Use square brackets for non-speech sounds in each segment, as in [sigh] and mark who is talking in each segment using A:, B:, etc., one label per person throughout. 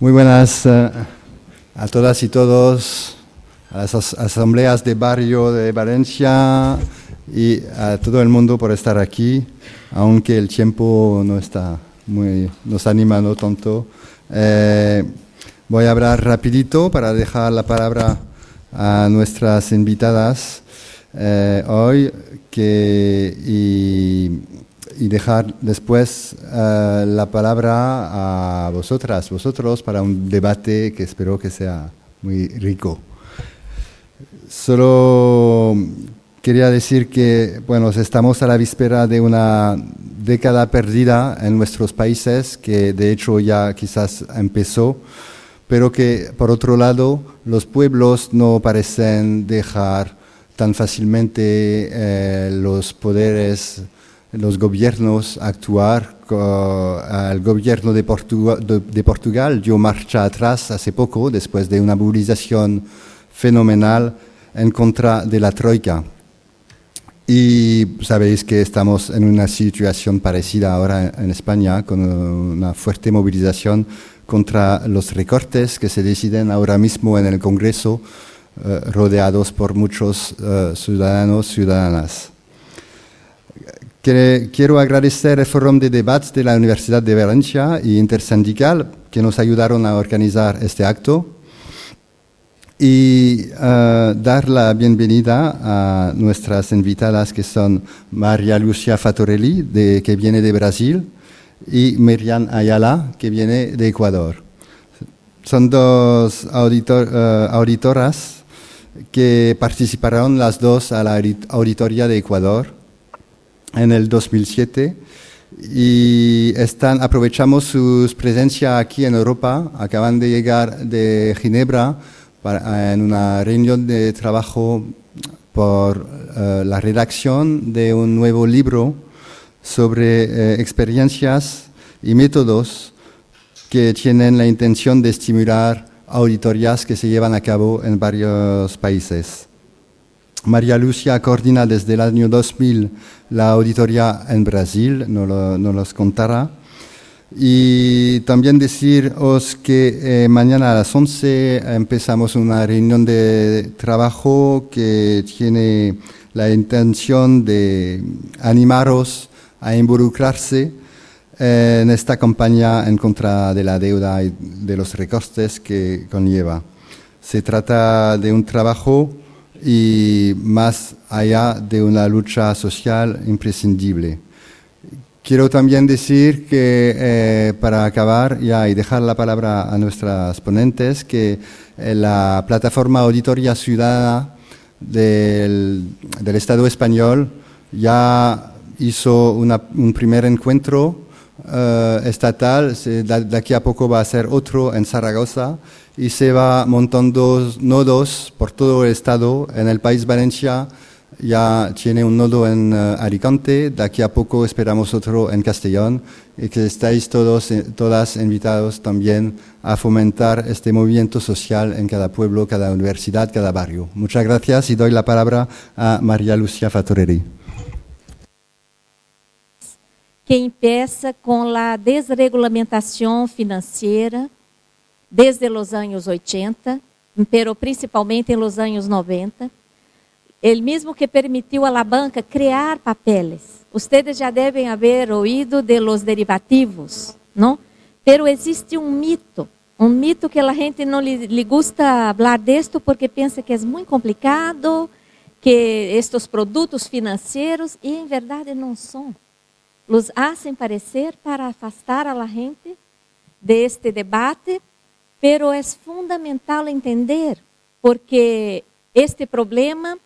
A: Muy buenas eh, a todas y todos, a las as- asambleas de barrio de Valencia y a todo el mundo por estar aquí, aunque el tiempo no está muy, nos anima no tanto. Eh, voy a hablar rapidito para dejar la palabra a nuestras invitadas eh, hoy que, y, y dejar después eh, la palabra a vosotras, vosotros, para un debate que espero que sea muy rico. Solo quería decir que, bueno, estamos a la víspera de una década perdida en nuestros países, que de hecho ya quizás empezó, pero que por otro lado los pueblos no parecen dejar tan fácilmente eh, los poderes, los gobiernos actuar. El gobierno de, Portuga- de- de Portugal dio marcha atrás hace poco, después de una movilización fenomenal en contra de la Troika. Y sabéis que estamos en una situación parecida ahora en España, con una fuerte movilización contra los recortes que se deciden ahora mismo en el Congreso, eh, rodeados por muchos eh, ciudadanos, ciudadanas. Quiero agradecer el Fórum de Debates de la Universidad de Valencia y Intersindical que nos ayudaron a organizar este acto y eh, dar la bienvenida a nuestras invitadas que son María Lucia Fatorelli, de- que viene de Brasil, y Miriam Ayala, que viene de Ecuador. Son dos eh, auditoras que participaron las dos a la audit- auditoría de Ecuador en el 2007 y están, aprovechamos su presencia aquí en Europa. Acaban de llegar de Ginebra para- en una reunión de trabajo por eh, la redacción de un nuevo libro sobre eh, experiencias y métodos que tienen la intención de estimular auditorías que se llevan a cabo en varios países. María Lucia coordina desde el año 2000 la auditoría en Brasil, no lo- los contará. Y también deciros que eh, mañana a las 11 empezamos una reunión de trabajo que tiene la intención de animaros a involucrarse en esta campaña en contra de la deuda y de los recortes que conlleva. Se trata de un trabajo y más allá de una lucha social imprescindible. Quiero también decir que eh, para acabar ya y dejar la palabra a nuestras ponentes, que eh, la plataforma Auditoría Ciudadana del, Estado español ya hizo un primer encuentro eh, estatal, se- de aquí a poco va a ser otro en Zaragoza y se va montando nodos por todo el estado. En el país Valencia ya tiene un nodo en eh, Alicante, de aquí a poco esperamos otro en Castellón y que estáis todos, eh, todas invitados también a fomentar este movimiento social en cada pueblo, cada universidad, cada barrio. Muchas gracias y doy la palabra a María Lucia Fatorelli.
B: Que empeça com a desregulamentação financeira desde os anos 80, pero principalmente em los anos 90. Ele mesmo que permitiu la banca criar papeles. Ustedes já devem haver ouído de los derivativos, não? Pero existe um mito, um mito que a gente não lhe gusta falar disto porque pensa que é muito complicado, que estes produtos financeiros, e em verdade não são los hacen parecer para afastar a la gente de este debate, pero es fundamental entender porque este problema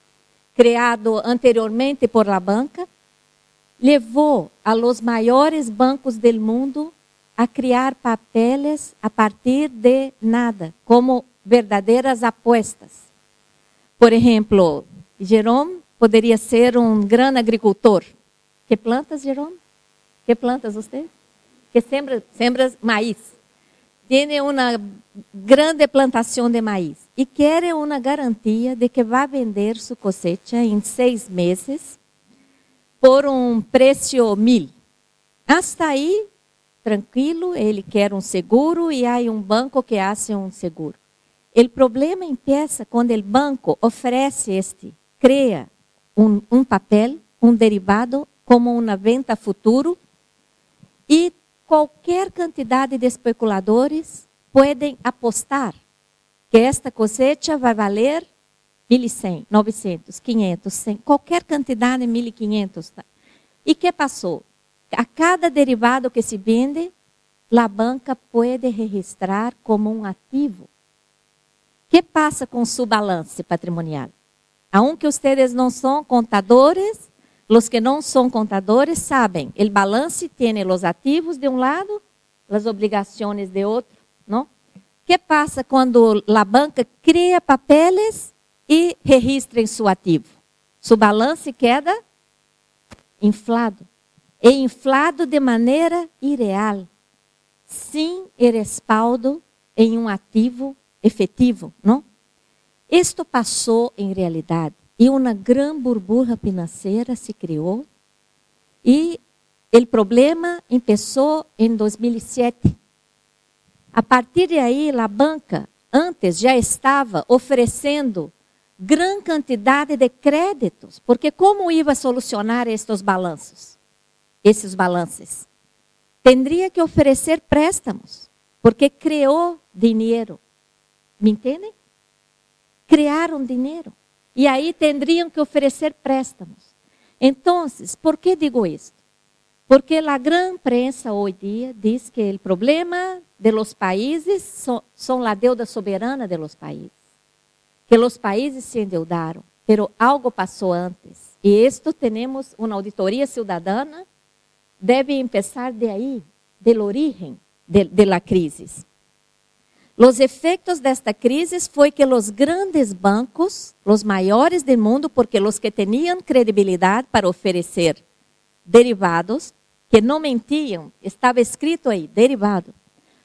B: creado anteriormente por la banca levou a los maiores bancos del mundo a criar papeles a partir de nada, como verdadeiras apostas. Por exemplo, Jerome poderia ser um grande agricultor. Que plantas, Jerome? Que plantas você? Que sembra, sembra maíz. Tiene uma grande plantação de maíz e quer uma garantia de que vai vender sua cosecha em seis meses por um preço mil. Hasta aí tranquilo, ele quer um seguro e há um banco que hace um seguro. O problema empieza quando o banco oferece este, cria um, um papel, um derivado, como uma venta futuro, e qualquer quantidade de especuladores podem apostar que esta cosecha vai valer 1.100, 900, 500, 100, qualquer quantidade, 1.500. Tá? E que passou? A cada derivado que se vende, a banca pode registrar como um ativo que passa com su balance patrimonial? Aunque ustedes não são contadores, os que não são contadores sabem, o balance tem os ativos de um lado, as obrigações de outro, não? que passa quando a banca cria papeles e registra em seu ativo? Su balance queda inflado. E inflado de maneira irreal, sem respaldo em um ativo efetivo, não? Isto passou em realidade e uma grande burbuja financeira se criou e o problema começou em 2007. A partir de aí, a banca antes já estava oferecendo grande quantidade de créditos, porque como ia solucionar estes balanços? Esses balances? Tendria que oferecer préstamos, porque criou dinheiro me entendem? Criaram dinheiro. E aí teriam que oferecer préstamos. Então, por que digo isto? Porque a grande prensa hoje dia diz que o problema de los países são, são deuda soberana de los países. Que os países se endeudaram, pero algo passou antes. E isto temos uma auditoria cidadana, deve começar de aí, del origen de, de la. Os efeitos desta crise foi que os grandes bancos, os maiores do mundo, porque os que tinham credibilidade para oferecer derivados, que não mentiam, estava escrito aí, derivado.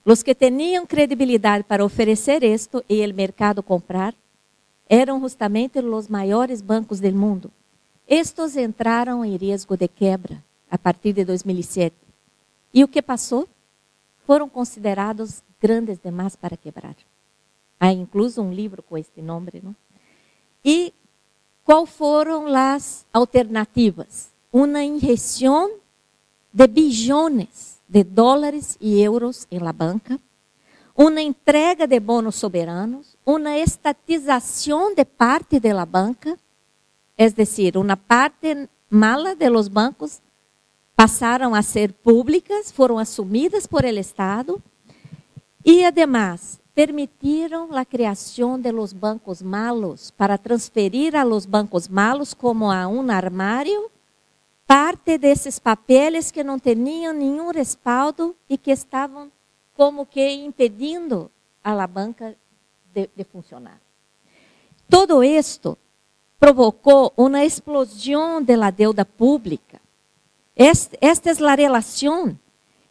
B: Os que tinham credibilidade para oferecer isto e o mercado comprar, eram justamente os maiores bancos do mundo. Estes entraram em risco de quebra a partir de 2007. E o que passou? Foram considerados grandes demais para quebrar. Há incluso um livro com este nome, não? E qual foram as alternativas? Uma injeção de bilhões de dólares e euros em la banca, uma entrega de bônus soberanos, uma estatização de parte de la banca, é decir, uma parte mala de los bancos passaram a ser públicas, foram assumidas por el Estado e, además, permitiram a criação de los bancos malos para transferir a los bancos malos como a um armário parte desses papeles que não tinham nenhum respaldo e que estavam como que impedindo a banca de, de funcionar. Todo isto provocou uma explosão de la deuda pública. Esta, esta é a relação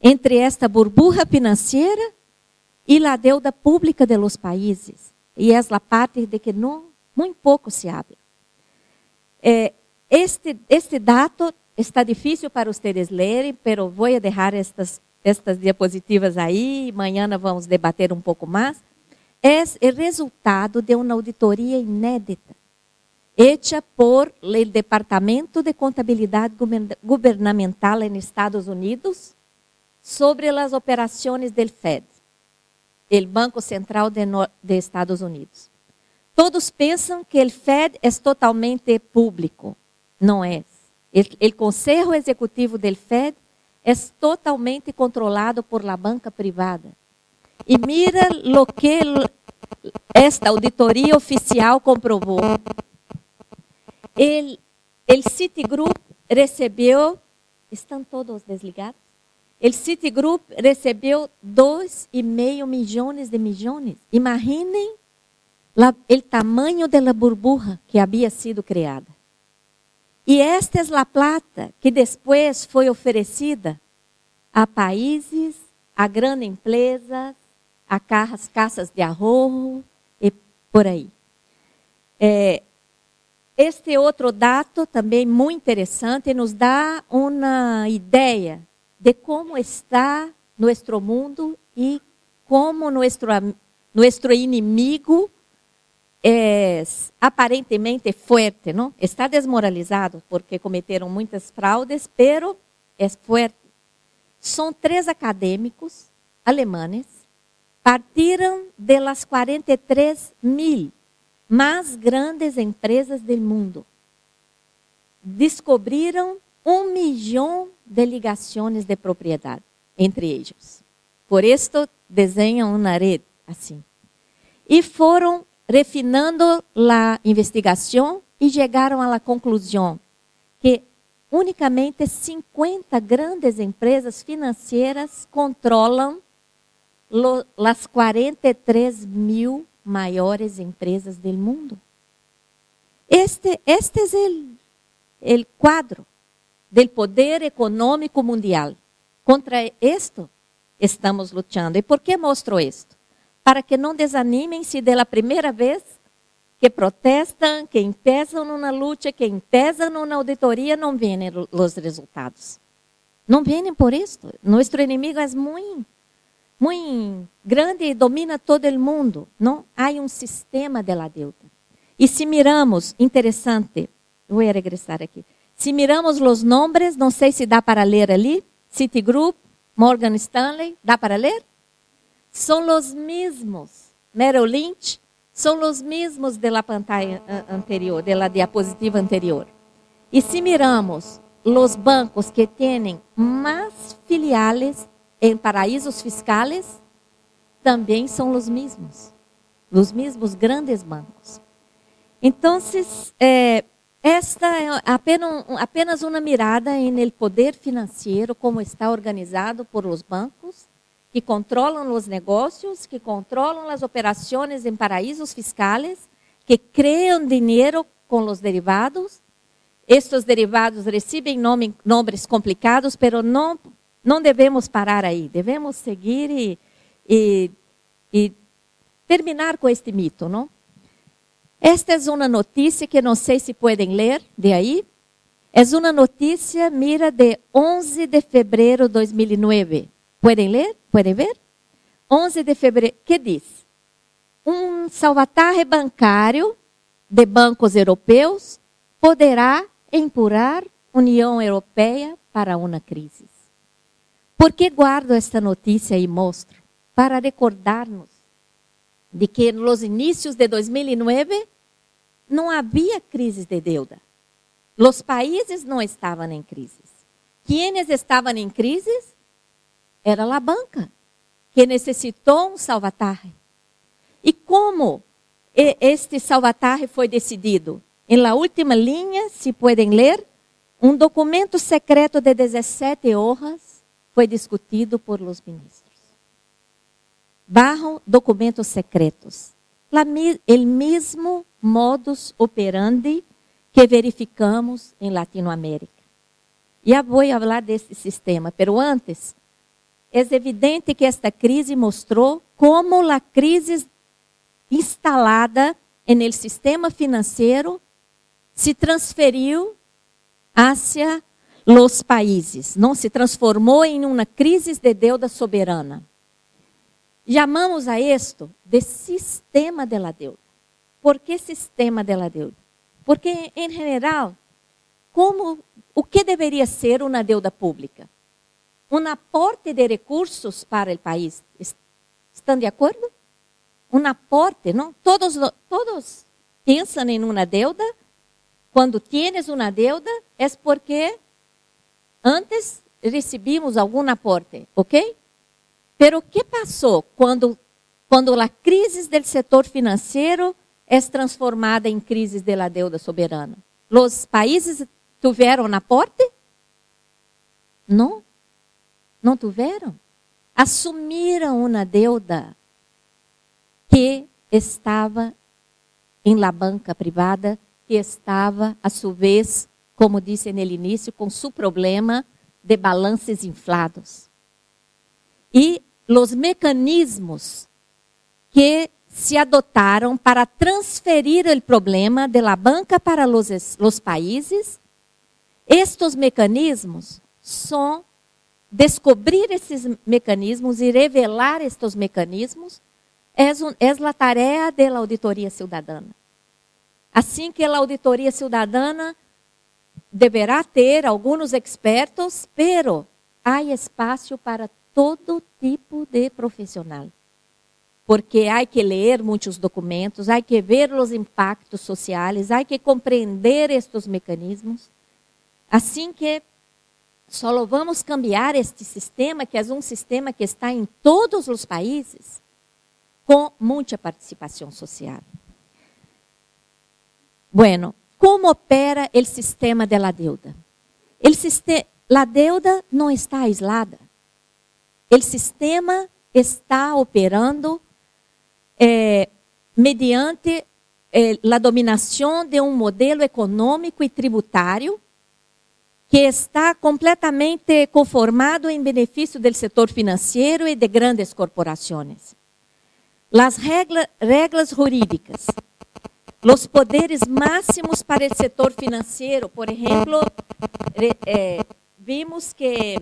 B: entre esta burbuja financeira e la deuda pública de los países. E é a parte de que não, muito pouco se habla. Eh, este, este dato está difícil para vocês lerem, pero vou deixar estas, estas diapositivas aí, amanhã vamos debater um pouco mais. É o resultado de uma auditoria inédita, hecha por o Departamento de Contabilidade Governamental nos Estados Unidos sobre as operações do FED el Banco Central de, no, de Estados Unidos. Todos pensam que o Fed é totalmente público. Não é. O Conselho Executivo do Fed é totalmente controlado por la banca privada. E mira lo que esta auditoria oficial comprovou. El Citigroup recebeu, estão todos desligados? O Citigroup recebeu 2,5 milhões de milhões. Imaginem o tamanho da burbuja que havia sido criada. E esta é a plata que depois foi oferecida a países, a grandes empresas, a carras, caças de arroz e por aí. É, este outro dado também muito interessante nos dá uma ideia de como está nosso mundo e como nosso, nosso inimigo é aparentemente forte, não? Está desmoralizado porque cometeram muitas fraudes, pero é forte. São três acadêmicos alemães, partiram de las 43 mil mais grandes empresas do mundo. Descobriram um milhão de ligações de propriedade entre eles. Por isso, desenham uma rede assim. E foram refinando a investigação e chegaram à conclusão que unicamente 50 grandes empresas financeiras controlam as 43 mil maiores empresas do mundo. Este, este é o quadro do poder econômico mundial. Contra isto estamos lutando. E por que mostro isto? Para que não desanimem se pela primeira vez que protestam, que empeçam numa luta, que empeçam numa auditoria, não vêm os resultados. Não vêm por isto. Nosso inimigo é muito, muito grande e domina todo o mundo. Não há um sistema de la deuda. E se miramos, interessante, vou regressar aqui. Se miramos os nomes, não sei se dá para ler ali, Citigroup, Morgan Stanley, dá para ler? São os mesmos. Merrill Lynch, são os mesmos da pantalla anterior, da diapositiva anterior. E se miramos os bancos que têm mais filiales em paraísos fiscais, também são os mesmos. Os mesmos grandes bancos. Então, eh, esta é apenas, uma mirada no poder financeiro, como está organizado por os bancos, que controlam os negócios, que controlam as operações em paraísos fiscais, que criam dinheiro com os derivados. Estes derivados recebem nome, nomes complicados, mas não, não devemos parar aí. Devemos seguir e, e, e terminar com este mito, não? Esta é uma notícia que não sei se podem ler de aí. É uma notícia, mira, de 11 de fevereiro de 2009. Podem ler? Podem ver? 11 de fevereiro. que diz? Um salvatarre bancário de bancos europeus poderá empurrar União Europeia para uma crise. Por que guardo esta notícia e mostro? Para recordar-nos de que nos inícios de 2009 não havia crise de deuda. Os países não estavam em crise. Quienes estavam em crise era a banca, que necessitou um salvatarre. E como este salvatarre foi decidido? Em la última linha, se podem ler, um documento secreto de 17 horas foi discutido por los ministros. Barro documentos secretos. o mesmo modus operandi que verificamos em Latinoamérica. Já vou falar desse sistema, mas antes, é evidente que esta crise mostrou como a crise instalada no sistema financeiro se transferiu hacia os países, não se transformou em uma crise de deuda soberana. Chamamos a isto de sistema de la deuda. Por que sistema de la deuda? Porque, em geral, como, o que deveria ser uma deuda pública? Um aporte de recursos para o país. Estão de acordo? Um aporte, não? Todos, todos pensam em uma deuda. Quando tienes uma deuda, é porque antes recebimos algum aporte, ok? Pero o que passou quando, quando a crise do setor financeiro é transformada em crise de la deuda soberana? Os países tiveram aporte? Não. Não tiveram. Assumiram uma deuda que estava em la banca privada, que estava, a sua vez, como disse no início, com seu problema de balances inflados. E os mecanismos que se adotaram para transferir o problema de la banca para os, os países, estes mecanismos são descobrir esses mecanismos e revelar estes mecanismos é, é a tarefa da auditoria cidadana. Assim que a auditoria cidadana deverá ter alguns expertos, pero há espaço para todo tipo de profissional. Porque há que ler muitos documentos, há que ver os impactos sociais, há que compreender estes mecanismos. Assim que só vamos cambiar este sistema, que é um sistema que está em todos os países, com muita participação social. Bueno, como opera o sistema de la deuda? Sistema, la deuda não está aislada. O sistema está operando eh, mediante eh, a dominação de um modelo econômico e tributário que está completamente conformado em benefício do setor financeiro e de grandes corporações. As regla, regras jurídicas, os poderes máximos para o setor financeiro, por exemplo, eh, vimos que,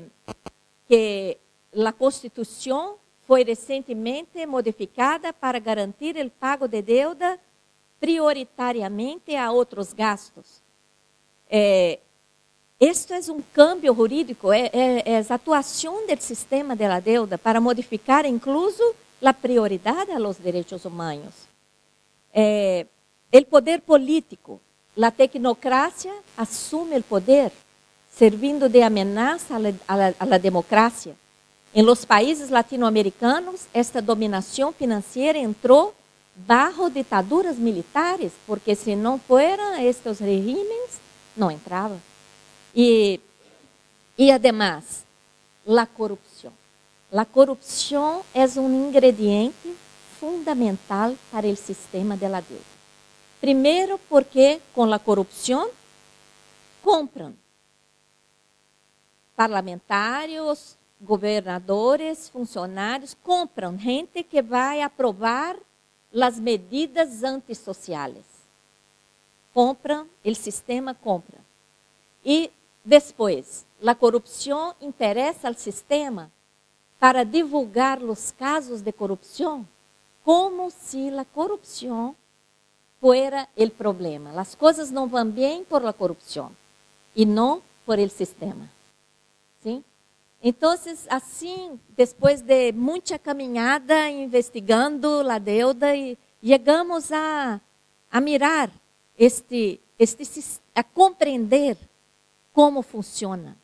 B: que a Constituição foi recentemente modificada para garantir o pago de deuda prioritariamente a outros gastos. Eh, isto é um cambio jurídico, é, é, é a atuação do sistema de la deuda para modificar incluso a prioridade aos direitos humanos. É, o poder político, a tecnocracia assume o poder, servindo de ameaça à democracia. Em los países latino-americanos, esta dominação financeira entrou bajo ditaduras militares, porque se não fueran estes regimes, não entrava. E, e además, a corrupção. A corrupção é um ingrediente fundamental para o sistema de la deuda. Primeiro, porque com a corrupção compram parlamentários, governadores, funcionários, compram gente que vai aprovar as medidas antissociais. Compram, o sistema compra. E depois, a corrupção interessa ao sistema para divulgar os casos de corrupção como se a corrupção fuera o problema. As coisas não vão bem por la corrupção e não por el sistema. Sim? Então, assim, depois de muita caminhada investigando a deuda, chegamos a, a mirar este, este, a compreender como funciona.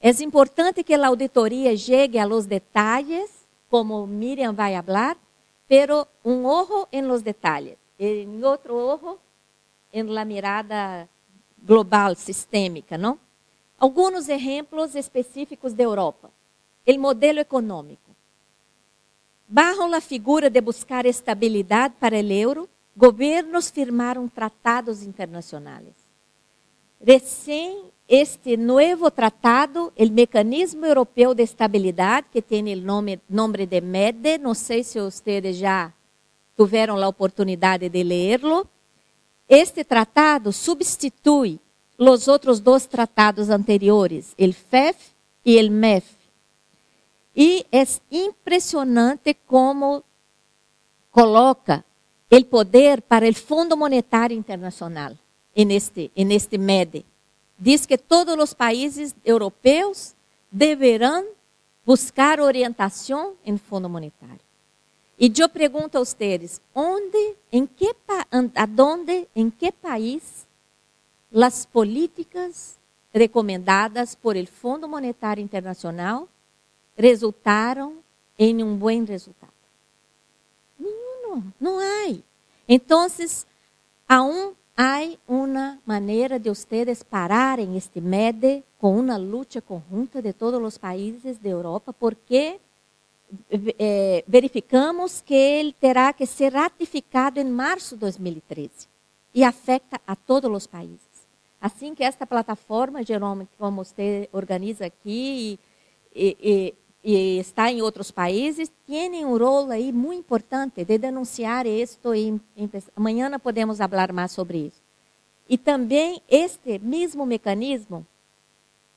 B: É importante que a auditoria chegue a detalhes, como Miriam vai falar, pero um ojo em los detalhes, em outro ojo em la mirada global, sistêmica, não? Alguns exemplos específicos da Europa. O modelo econômico. Bajo a figura de buscar estabilidade para o euro, governos firmaram tratados internacionais. Recém este novo tratado, o Mecanismo Europeu de Estabilidade, que tem o nome, nome de MEDE, não sei se vocês já tiveram a oportunidade de lerlo. Este tratado substitui os outros dois tratados anteriores, o FEF e o MEF. E é impressionante como coloca o poder para o Fundo Monetário Internacional neste, neste MEDE diz que todos os países europeus deverão buscar orientação em fundo monetário. E eu pergunto a vocês, onde, em que, aonde, em que país as políticas recomendadas por el Fundo Monetário Internacional resultaram em um bom resultado? Nenhum, não há. Então, um há uma maneira de vocês pararem este MEDE com uma luta conjunta de todos os países da Europa, porque eh, verificamos que ele terá que ser ratificado em março de 2013 e afeta a todos os países. Assim que esta plataforma, Jerome, como você organiza aqui e, e, e está em outros países, tem um rol aí muito importante de denunciar isto e amanhã podemos falar mais sobre isso. E também este mesmo mecanismo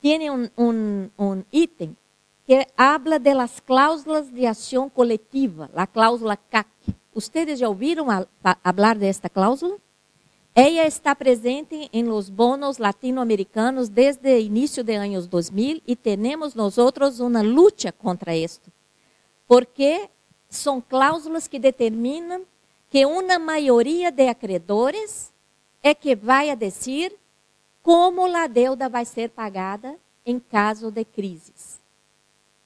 B: tem um, um, um item que habla de las cláusulas de acción coletiva, la cláusula CAC. ¿Ustedes já ouviram a, a, hablar de esta cláusula? Ela está presente em los bonos latino-americanos desde o início de anos 2000 e temos nós outros uma luta contra isto. Porque são cláusulas que determinam que uma maioria de acreedores é que vai a dizer como a deuda vai ser pagada em caso de crises.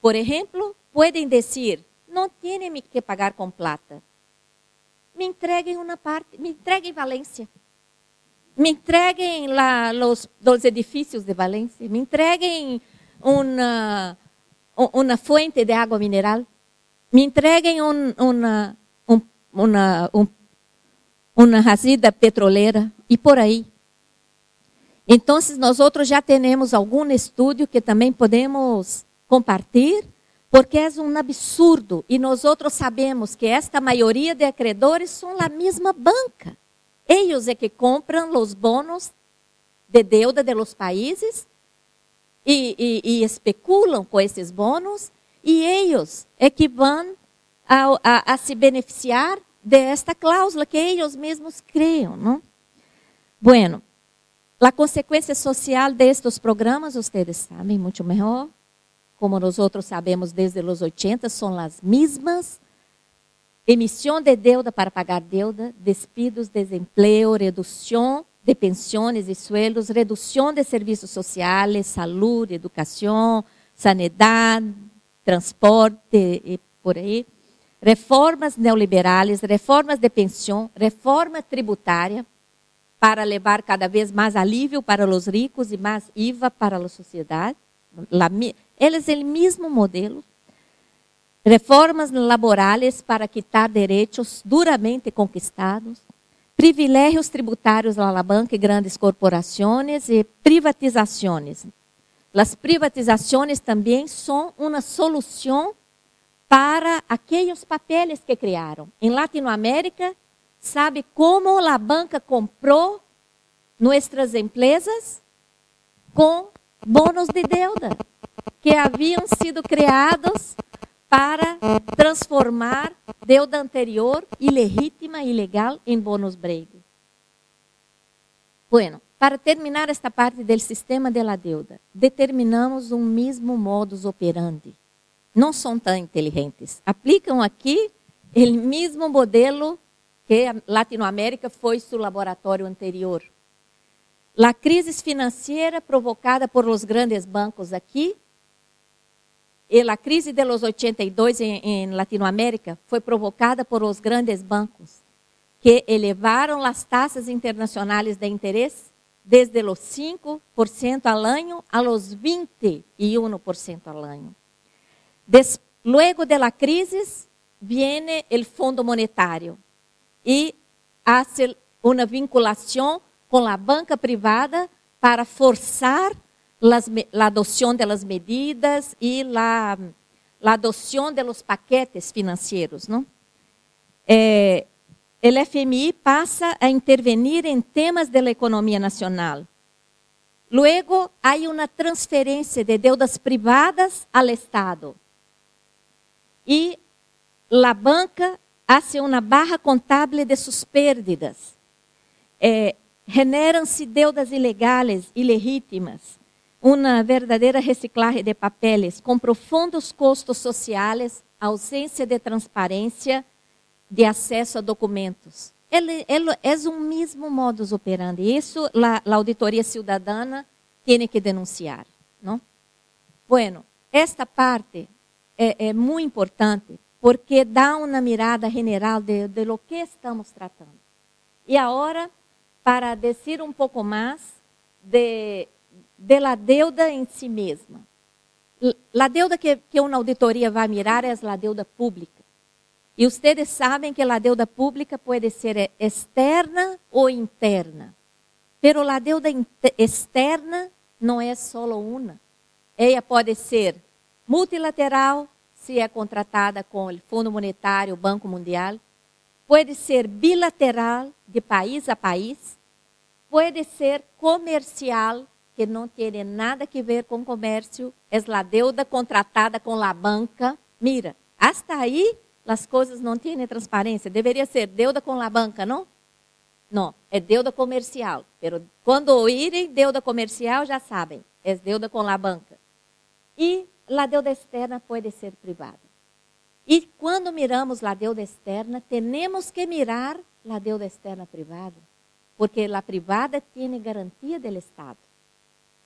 B: Por exemplo, podem dizer, não tem que pagar com plata. Me entreguem uma parte, me entreguem Valência. Me entreguem lá os, os edifícios de Valência. Me entreguem uma, uma fonte de água mineral. Me entreguem um, uma, um, uma, um, uma jazida petroleira e por aí. Então, nós outros já temos algum estudo que também podemos compartilhar, porque é um absurdo e nós outros sabemos que esta maioria de acreedores são a mesma banca. Eles é que compram os bônus de deuda de los países e, e, e especulam com esses bônus e eles é que vão a, a, a se beneficiar desta cláusula que eles mesmos criam, não? Bueno, a consequência social destes programas, vocês sabem muito melhor, como nós outros sabemos desde os 80, são as mesmas. Emissão de deuda para pagar deuda, despidos, desemprego, redução de pensões e sueldos, redução de serviços sociais, saúde, educação, sanidade, transporte e por aí. Reformas neoliberais, reformas de pensão, reforma tributária, para levar cada vez mais alívio para os ricos e mais IVA para a sociedade. Eles é o mesmo modelo. Reformas laborais para quitar direitos duramente conquistados. Privilégios tributários à banca e grandes corporações e privatizações. As privatizações também são uma solução para aqueles papéis que criaram. Em Latinoamérica, Sabe como a banca comprou nossas empresas? Com bônus de deuda, que haviam sido criados para transformar deuda anterior, ilegítima ilegal, em bônus breve. Bueno, para terminar esta parte do sistema de la deuda, determinamos um mesmo modus operandi. Não são tão inteligentes. Aplicam aqui o mesmo modelo que a Latinoamérica foi seu laboratório anterior. A crise financeira provocada por os grandes bancos aqui a crise de los 82 em, Latinoamérica foi provocada por os grandes bancos que elevaram as taxas internacionais de interesse desde os 5% ao ano a los 21% ao ano. Des, luego de la crisis viene el Fundo Monetário e hace uma vinculação com a banca privada para forçar las, la adoção de las medidas e la, la adoção de los paquetes financeiros. Não? É, o FMI passa a intervenir em temas da economia nacional. Luego, há uma transferência de deudas privadas ao Estado. E a banca hace uma barra contábil de suas pérdidas. Eh, Generam-se deudas ilegais, ilegítimas, uma verdadeira reciclagem de papeles com profundos custos sociais, ausência de transparência, de acesso a documentos. Ele, ele é um mesmo modus operandi. Isso a auditoria cidadana tem que denunciar, não? Bueno, esta parte é, é muito importante porque dá uma mirada general de, de lo que estamos tratando. E agora, para dizer um pouco mais de, de la deuda em si mesma. A deuda que, que uma auditoria vai mirar é a deuda pública. E vocês sabem que a deuda pública pode ser externa ou interna. Pero a deuda externa não é só uma. Ela pode ser multilateral, se é contratada com o Fundo Monetário, o Banco Mundial, pode ser bilateral, de país a país, pode ser comercial, que não tem nada que ver com comércio, é a deuda contratada com a banca. Mira, hasta aí as coisas não têm transparência. Deveria ser deuda com a banca, não? Não, é deuda comercial. Pero quando oírem deuda comercial, já sabem, é deuda com a banca. E a deuda externa pode ser privada. E quando miramos a deuda externa, temos que mirar a deuda externa privada, porque a privada tem garantia do Estado.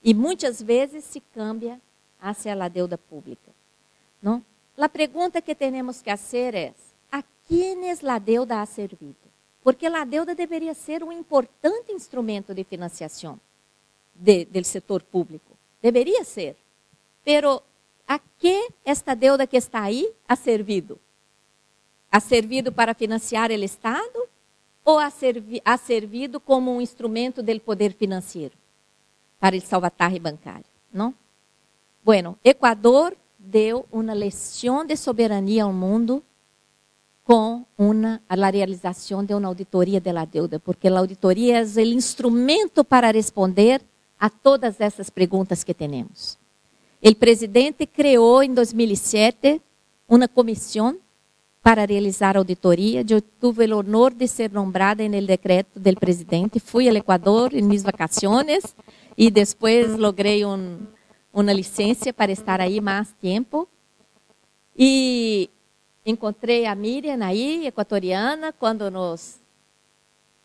B: E muitas vezes se cambia hacia a deuda pública. Não? A pergunta que temos que fazer é: a quienes a deuda ha servido? Porque a deuda deveria ser um importante instrumento de financiação de, do setor público. Deveria ser. Pero a que esta deuda que está aí ha servido? Ha servido para financiar o Estado ou servi, ha servido como um instrumento do poder financeiro para o salvatarre bancário? Não? Bueno, Equador deu uma lição de soberania ao mundo com uma, a realização de uma auditoria da deuda, porque a auditoria é o instrumento para responder a todas essas perguntas que temos. O presidente criou em 2007 uma comissão para realizar auditoria. Eu tive o honor de ser nombrada no decreto do presidente. Fui ao Equador em minhas vacações e depois logrei um, uma licença para estar aí mais tempo. E encontrei a Miriam aí, equatoriana, quando nos,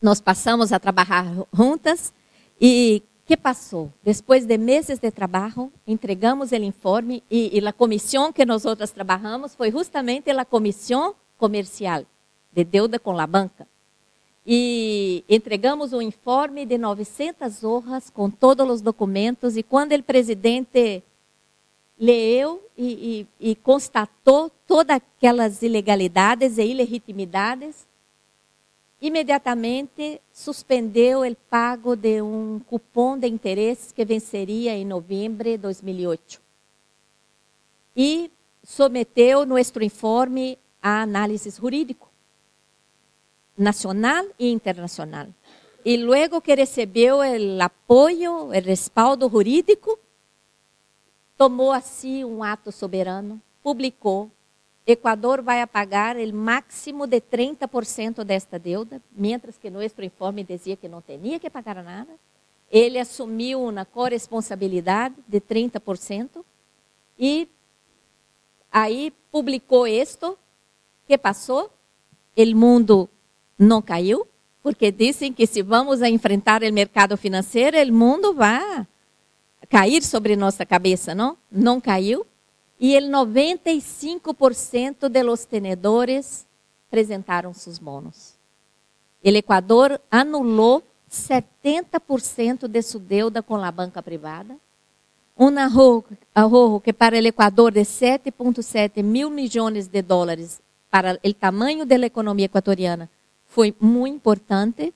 B: nós passamos a trabalhar juntas. E que passou? Depois de meses de trabalho, entregamos o informe e, a comissão que nós outras trabalhamos foi justamente a comissão comercial de deuda com a banca. E entregamos um informe de 900 hojas com todos os documentos e quando o presidente leu e, e, e constatou todas aquelas ilegalidades e ilegitimidades, imediatamente suspendeu o pago de um cupom de interesse que venceria em novembro de 2008. E submeteu nosso informe a análise jurídico, nacional e internacional. E logo que recebeu o apoio, o respaldo jurídico, tomou assim um ato soberano, publicou. Equador vai pagar o máximo de 30% desta deuda, mientras que nosso informe dizia que não tinha que pagar nada. Ele assumiu uma corresponsabilidade de 30% e aí publicou isto. que passou? O mundo não caiu, porque dizem que se vamos enfrentar o mercado financeiro, o mundo vai cair sobre nossa cabeça, não? Não caiu. E el 95% de los tenedores apresentaram seus monos. O Equador anulou 70% de sua deuda com a banca privada. Um arrojo que para o Equador de 7,7 mil milhões de dólares para o tamanho da economia equatoriana foi muito importante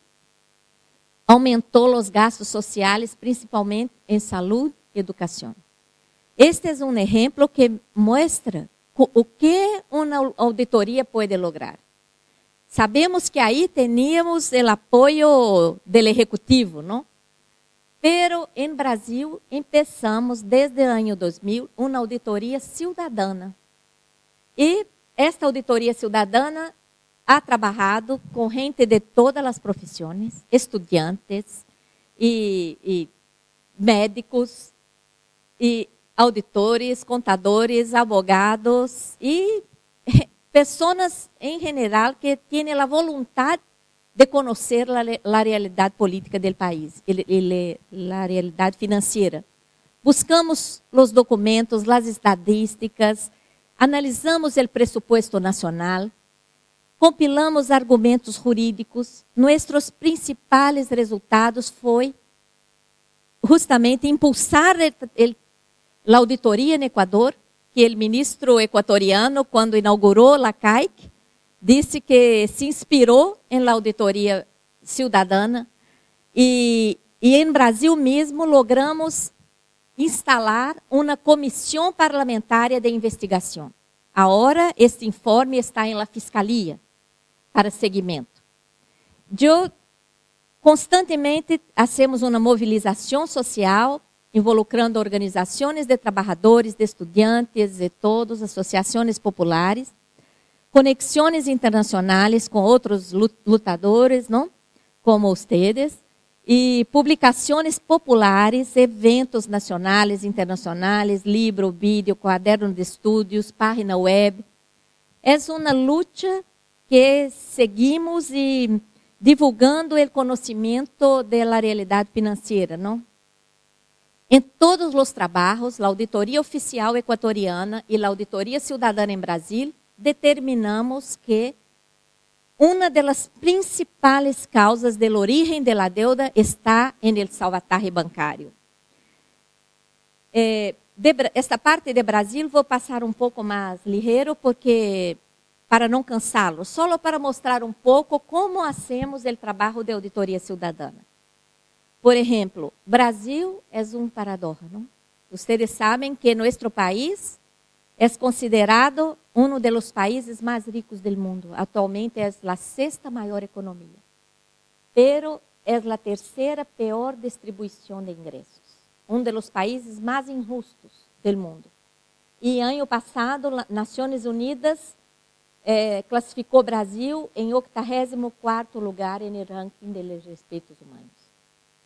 B: aumentou os gastos sociais, principalmente em saúde e educação. Este é um exemplo que mostra o que uma auditoria pode lograr. Sabemos que aí teníamos o apoio do executivo, não? Pero em Brasil começamos desde o ano 2000 uma auditoria cidadana. E esta auditoria cidadana ha trabalhado com gente de todas as profissões, estudantes e, e médicos e auditores, contadores, abogados e [laughs] pessoas em geral que têm a vontade de conhecer a realidade política do país, a realidade financeira. Buscamos os documentos, as estadísticas, analisamos o pressuposto nacional, compilamos argumentos jurídicos. Nossos principais resultados foi justamente impulsar a auditoria no Equador, que o ministro equatoriano, quando inaugurou a CAIC, disse que se inspirou em auditoria cidadana e, e em Brasil mesmo logramos instalar uma comissão parlamentar de investigação. Agora, este informe está em la fiscalia para segmento. Eu constantemente hacemos uma mobilização social involucrando organizações de trabalhadores, de estudantes, de todos, associações populares, conexões internacionais com outros lutadores, não? como ustedes, e publicações populares, eventos nacionais, internacionais, livro, vídeo, quaderno de estudos, página web. É uma luta que seguimos e divulgando o conhecimento da realidade financeira, não? Em todos os trabalhos, a Auditoria Oficial Equatoriana e a Auditoria Cidadã em Brasil, determinamos que uma das principais causas da origem da deuda está em el bancário. Eh, esta parte de Brasil vou passar um pouco mais ligeiro porque para não cansá-lo, só para mostrar um pouco como hacemos o trabalho de auditoria cidadana. Por exemplo, Brasil é um paradoxo. Não? Vocês sabem que nosso país é considerado um dos países mais ricos do mundo. Atualmente é a sexta maior economia. Pero é a terceira pior distribuição de ingressos. Um dos países mais injustos do mundo. E ano passado, Nações Unidas eh, classificou Brasil em 84 lugar no ranking de respeitos humanos.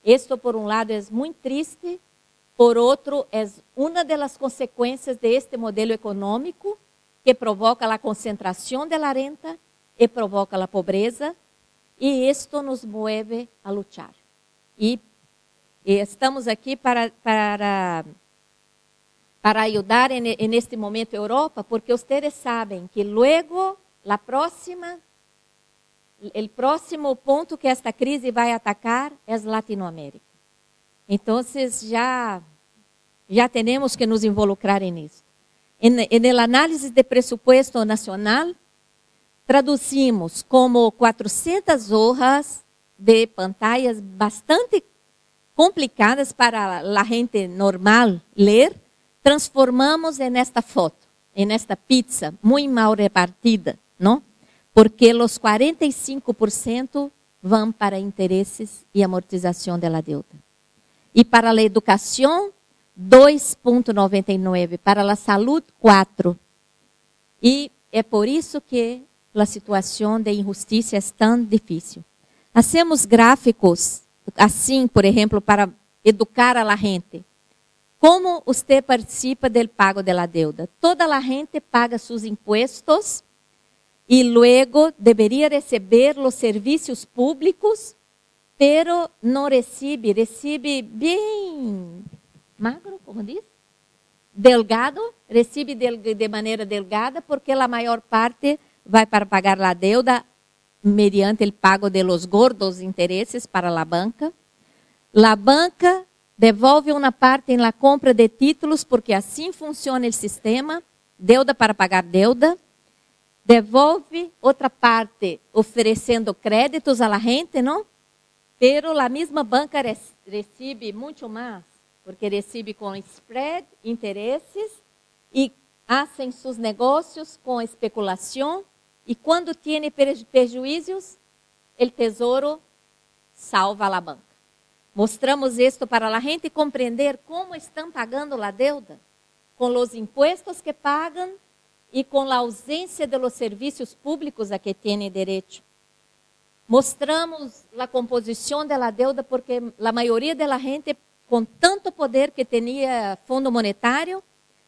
B: Isto, por um lado, é muito triste, por outro, é uma das consequências deste modelo econômico que provoca a concentração da renta e provoca a pobreza, e isto nos move a lutar. E, e estamos aqui para, para, para ajudar neste momento a Europa, porque vocês sabem que logo, a próxima, o próximo ponto que esta crise vai atacar é Latinoamérica. Então, já, já temos que nos involucrar nisso. En, en el de presupuesto nacional, traduzimos como 400 hojas de pantallas bastante complicadas para a gente normal ler, transformamos em esta foto, em esta pizza muito mal repartida, não? Porque os 45% vão para interesses e amortização da deuda. E para a educação, 2,99. Para a saúde, 4. E é por isso que a situação de injustiça é tão difícil. Hacemos gráficos assim, por exemplo, para educar a la gente. Como você participa do pago da deuda? Toda a gente paga seus impostos e luego deveria receber os serviços públicos, pero não recebe, recebe bem magro, como diz? Delgado, recebe de, de maneira delgada, porque a maior parte vai para pagar a deuda mediante o pago de los gordos interesses para a banca. A banca devolve uma parte na compra de títulos, porque assim funciona o sistema, deuda para pagar deuda. Devolve outra parte oferecendo créditos à gente, não? Pero a mesma banca recebe muito mais porque recebe com spread, interesses e fazem seus negócios com especulação e quando tem prejuízos, o tesouro salva a banca. Mostramos isto para a gente compreender como estão pagando a deuda, com os impostos que pagam e com a ausência de los serviços públicos a que têm direito. Mostramos a composição da deuda porque a maioria da gente com tanto poder que tinha Fundo Monetário,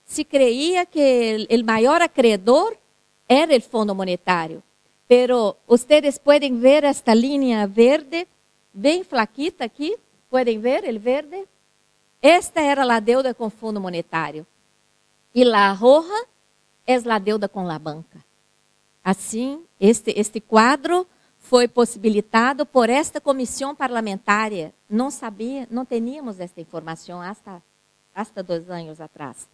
B: se creia que o maior acreedor era o Fundo Monetário. Pero ustedes podem ver esta linha verde, bem flaquita aqui, podem ver o verde? Esta era a deuda com o Fundo Monetário. E a roja é a deuda com a banca. Assim, este, este quadro foi possibilitado por esta comissão parlamentar. Não sabia, não teníamos esta informação hasta, hasta dois anos atrás.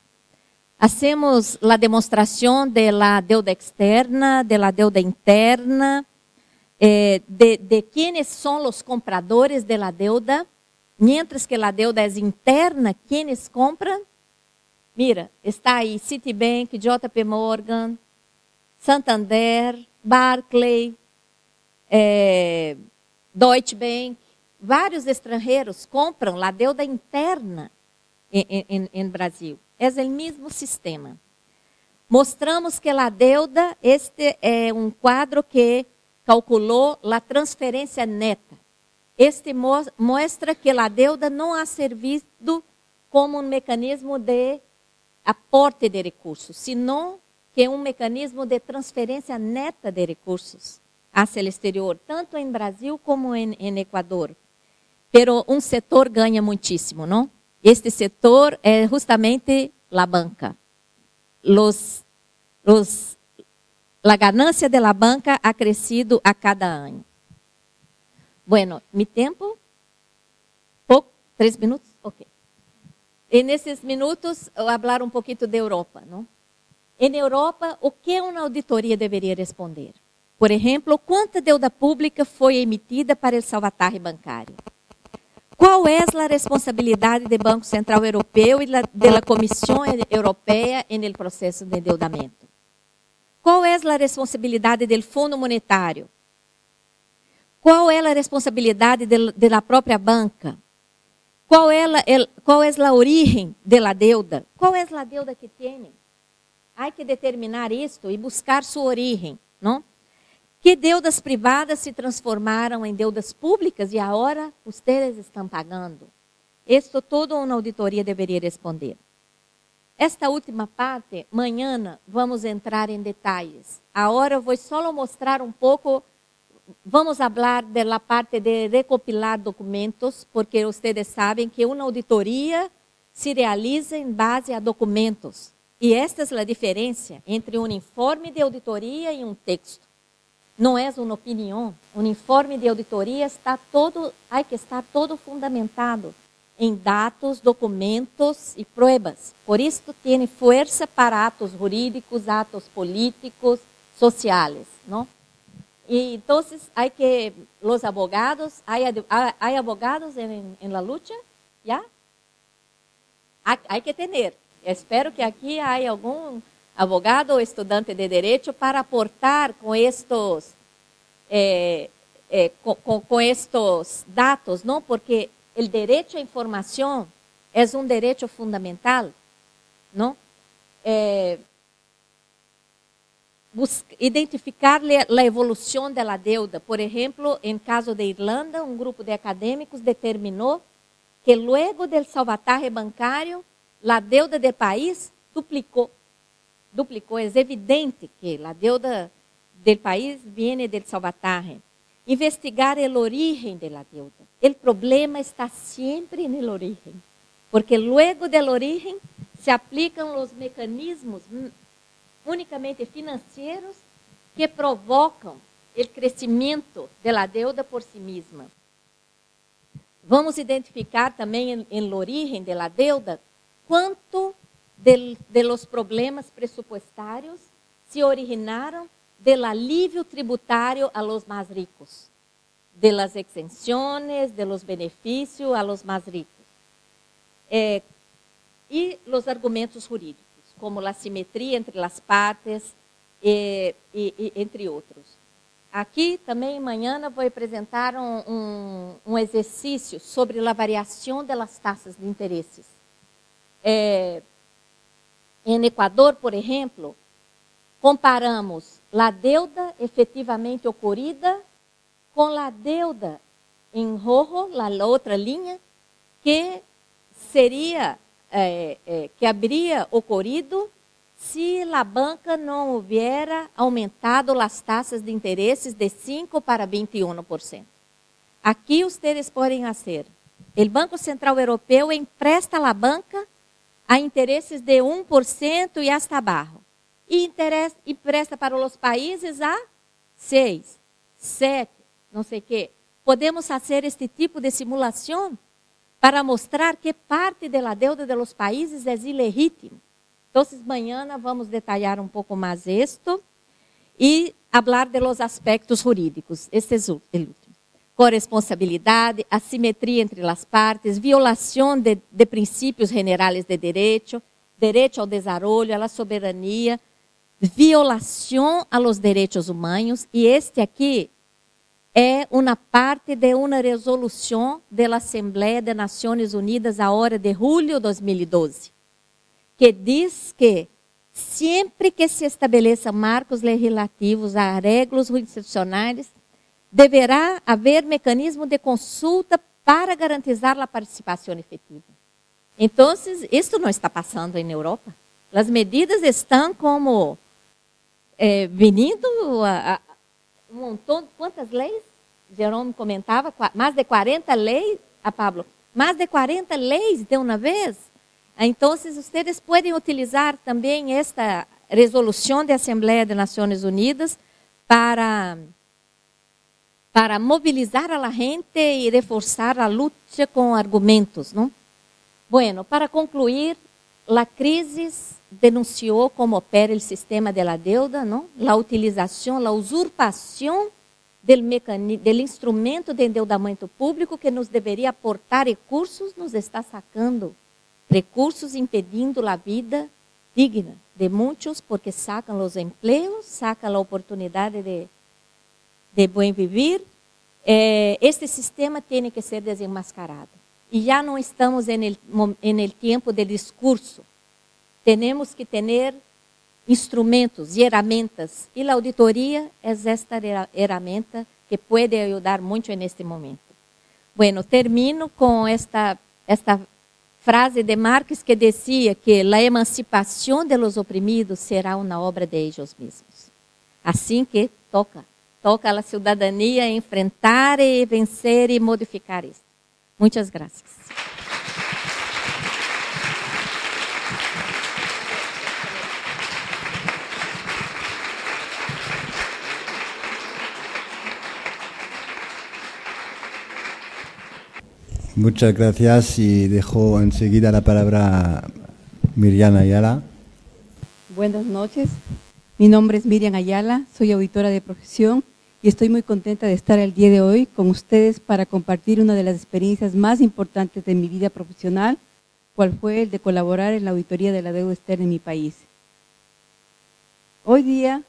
B: Hacemos a demonstração de la deuda externa, de la deuda interna, eh, de, de quienes são os compradores de la deuda, mientras que a deuda é interna, quienes compram? Mira, está aí Citibank, JP Morgan, Santander, Barclay, é, Deutsche Bank, vários estrangeiros compram a deuda interna em Brasil. É o mesmo sistema. Mostramos que a deuda, este é um quadro que calculou a transferência neta. Este mostra que a deuda não ha servido como um mecanismo de aporte de recursos, senão que um mecanismo de transferência neta de recursos hacia o exterior, tanto em Brasil como em, Equador. Pero um setor ganha muitíssimo, não? Este setor é justamente a banca. Los, los, la ganancia de la banca ha crescido a cada ano. Bueno, mi tempo? Pouco? Três minutos? Ok. E nesses minutos, falar um pouquinho da Europa. Não? Em Europa, o que uma auditoria deveria responder? Por exemplo, quanta deuda pública foi emitida para o salvatarre bancário? Qual é a responsabilidade do Banco Central Europeu e da Comissão Europeia no processo de endeudamento? Qual é a responsabilidade do Fundo Monetário? Qual é a responsabilidade da própria banca? Qual é, a, qual é a origem da deuda? Qual é a deuda que tem? Há que determinar isto e buscar sua origem, não? Que deudas privadas se transformaram em deudas públicas e agora vocês estão pagando? Isto toda uma auditoria deveria responder. Esta última parte, amanhã vamos entrar em detalhes. Agora vou só mostrar um pouco, vamos falar da parte de recopilar documentos, porque vocês sabem que uma auditoria se realiza em base a documentos. E esta é a diferença entre um informe de auditoria e um texto não é uma opinião. O informe de auditoria está todo, há que estar todo fundamentado em dados, documentos e provas. Por isso tem força para atos jurídicos, atos políticos, sociais, não? Y entonces hay que, los abogados, hay, hay abogados en, en, la lucha, ¿ya? Hay, que tener. Espero que aquí haya algún abogado o estudiante de derecho para aportar con estos, eh, eh, con, estos datos, ¿no? Porque el derecho a información es un derecho fundamental, ¿no? Eh, identificar a evolução da deuda. Por exemplo, em caso de Irlanda, um grupo de acadêmicos determinou que luego del salvataje bancário, a deuda do país duplicou. Duplicou. É evidente que a deuda do país vem del salvataje. Investigar o origen de la deuda. O problema está sempre no origen, porque luego del origen se aplicam os mecanismos unicamente financeiros que provocam o crescimento da deuda por si mesma. Vamos identificar também em origem da deuda quanto de, de los problemas presupuestários se originaram del alivio tributario a los más ricos, de las exenciones, de los beneficios a los más ricos. Eh, e os argumentos jurídicos, como a simetria entre as partes, e, e, e, entre outros. Aqui também, amanhã, vou apresentar um, um, um exercício sobre a variação das taxas de interesses. É, em Equador, por exemplo, comparamos la deuda efetivamente ocorrida com la deuda em rojo, a outra linha, que seria, é, é, que habría ocorrido se a banca não houvera aumentado as taxas de interesses de 5 para 21%. Aqui vocês podem fazer. O Banco Central Europeu empresta à banca a interesses de 1% e hasta abaixo e, interessa, e presta para os países a seis, sete, não sei o quê. Podemos fazer este tipo de simulação para mostrar que parte da deuda dos países é ilegítima. Então, amanhã vamos detalhar um pouco mais isto e falar de los aspectos jurídicos. Este é o último. Corresponsabilidade, assimetria entre as partes, violação de, de princípios generais de direito, direito ao desenvolvimento, à soberania, violação a los derechos humanos e este aqui é uma parte de uma resolução da Assembleia das Nações Unidas a hora de julho de 2012, que diz que sempre que se estabeleçam marcos legislativos arreglos institucionais, deverá haver mecanismo de consulta para garantizar a participação efetiva. Então, isto não está passando na Europa. As medidas estão como vindo a, um montão, quantas leis? Jerome comentava, mais de 40 leis, a ah, Pablo, mais de 40 leis de uma vez. Então, vocês podem utilizar também esta resolução da Assembleia das Nações Unidas para para movilizar a gente e reforçar a luta com argumentos, não? Bueno, para concluir, a crise denunciou como opera o sistema de la deuda, não? A utilização, a usurpação del, del instrumento de endeudamento público que nos deveria aportar recursos, nos está sacando recursos, impedindo a vida digna de muitos, porque sacam os empregos, sacam a oportunidade de de bem viver, eh, este sistema tem que ser desenmascarado. E já não estamos em el, tempo de discurso. Temos que ter instrumentos e ferramentas. E a auditoria é esta ferramenta que pode ajudar muito neste momento. Bueno, termino com esta, esta frase de Marx que dizia que a emancipação de los oprimidos será uma obra de eles mesmos. Assim que toca toca a cidadania enfrentar e vencer e modificar isso. Muitas graças.
A: Muchas gracias y dejo enseguida la palabra a Miriam Ayala.
C: Buenas noches. Mi nombre es Miriam Ayala, soy auditora de profesión y estoy muy contenta de estar el día de hoy con ustedes para compartir una de las experiencias más importantes de mi vida profesional, cual fue el de colaborar en la auditoría de la deuda externa en mi país. Hoy día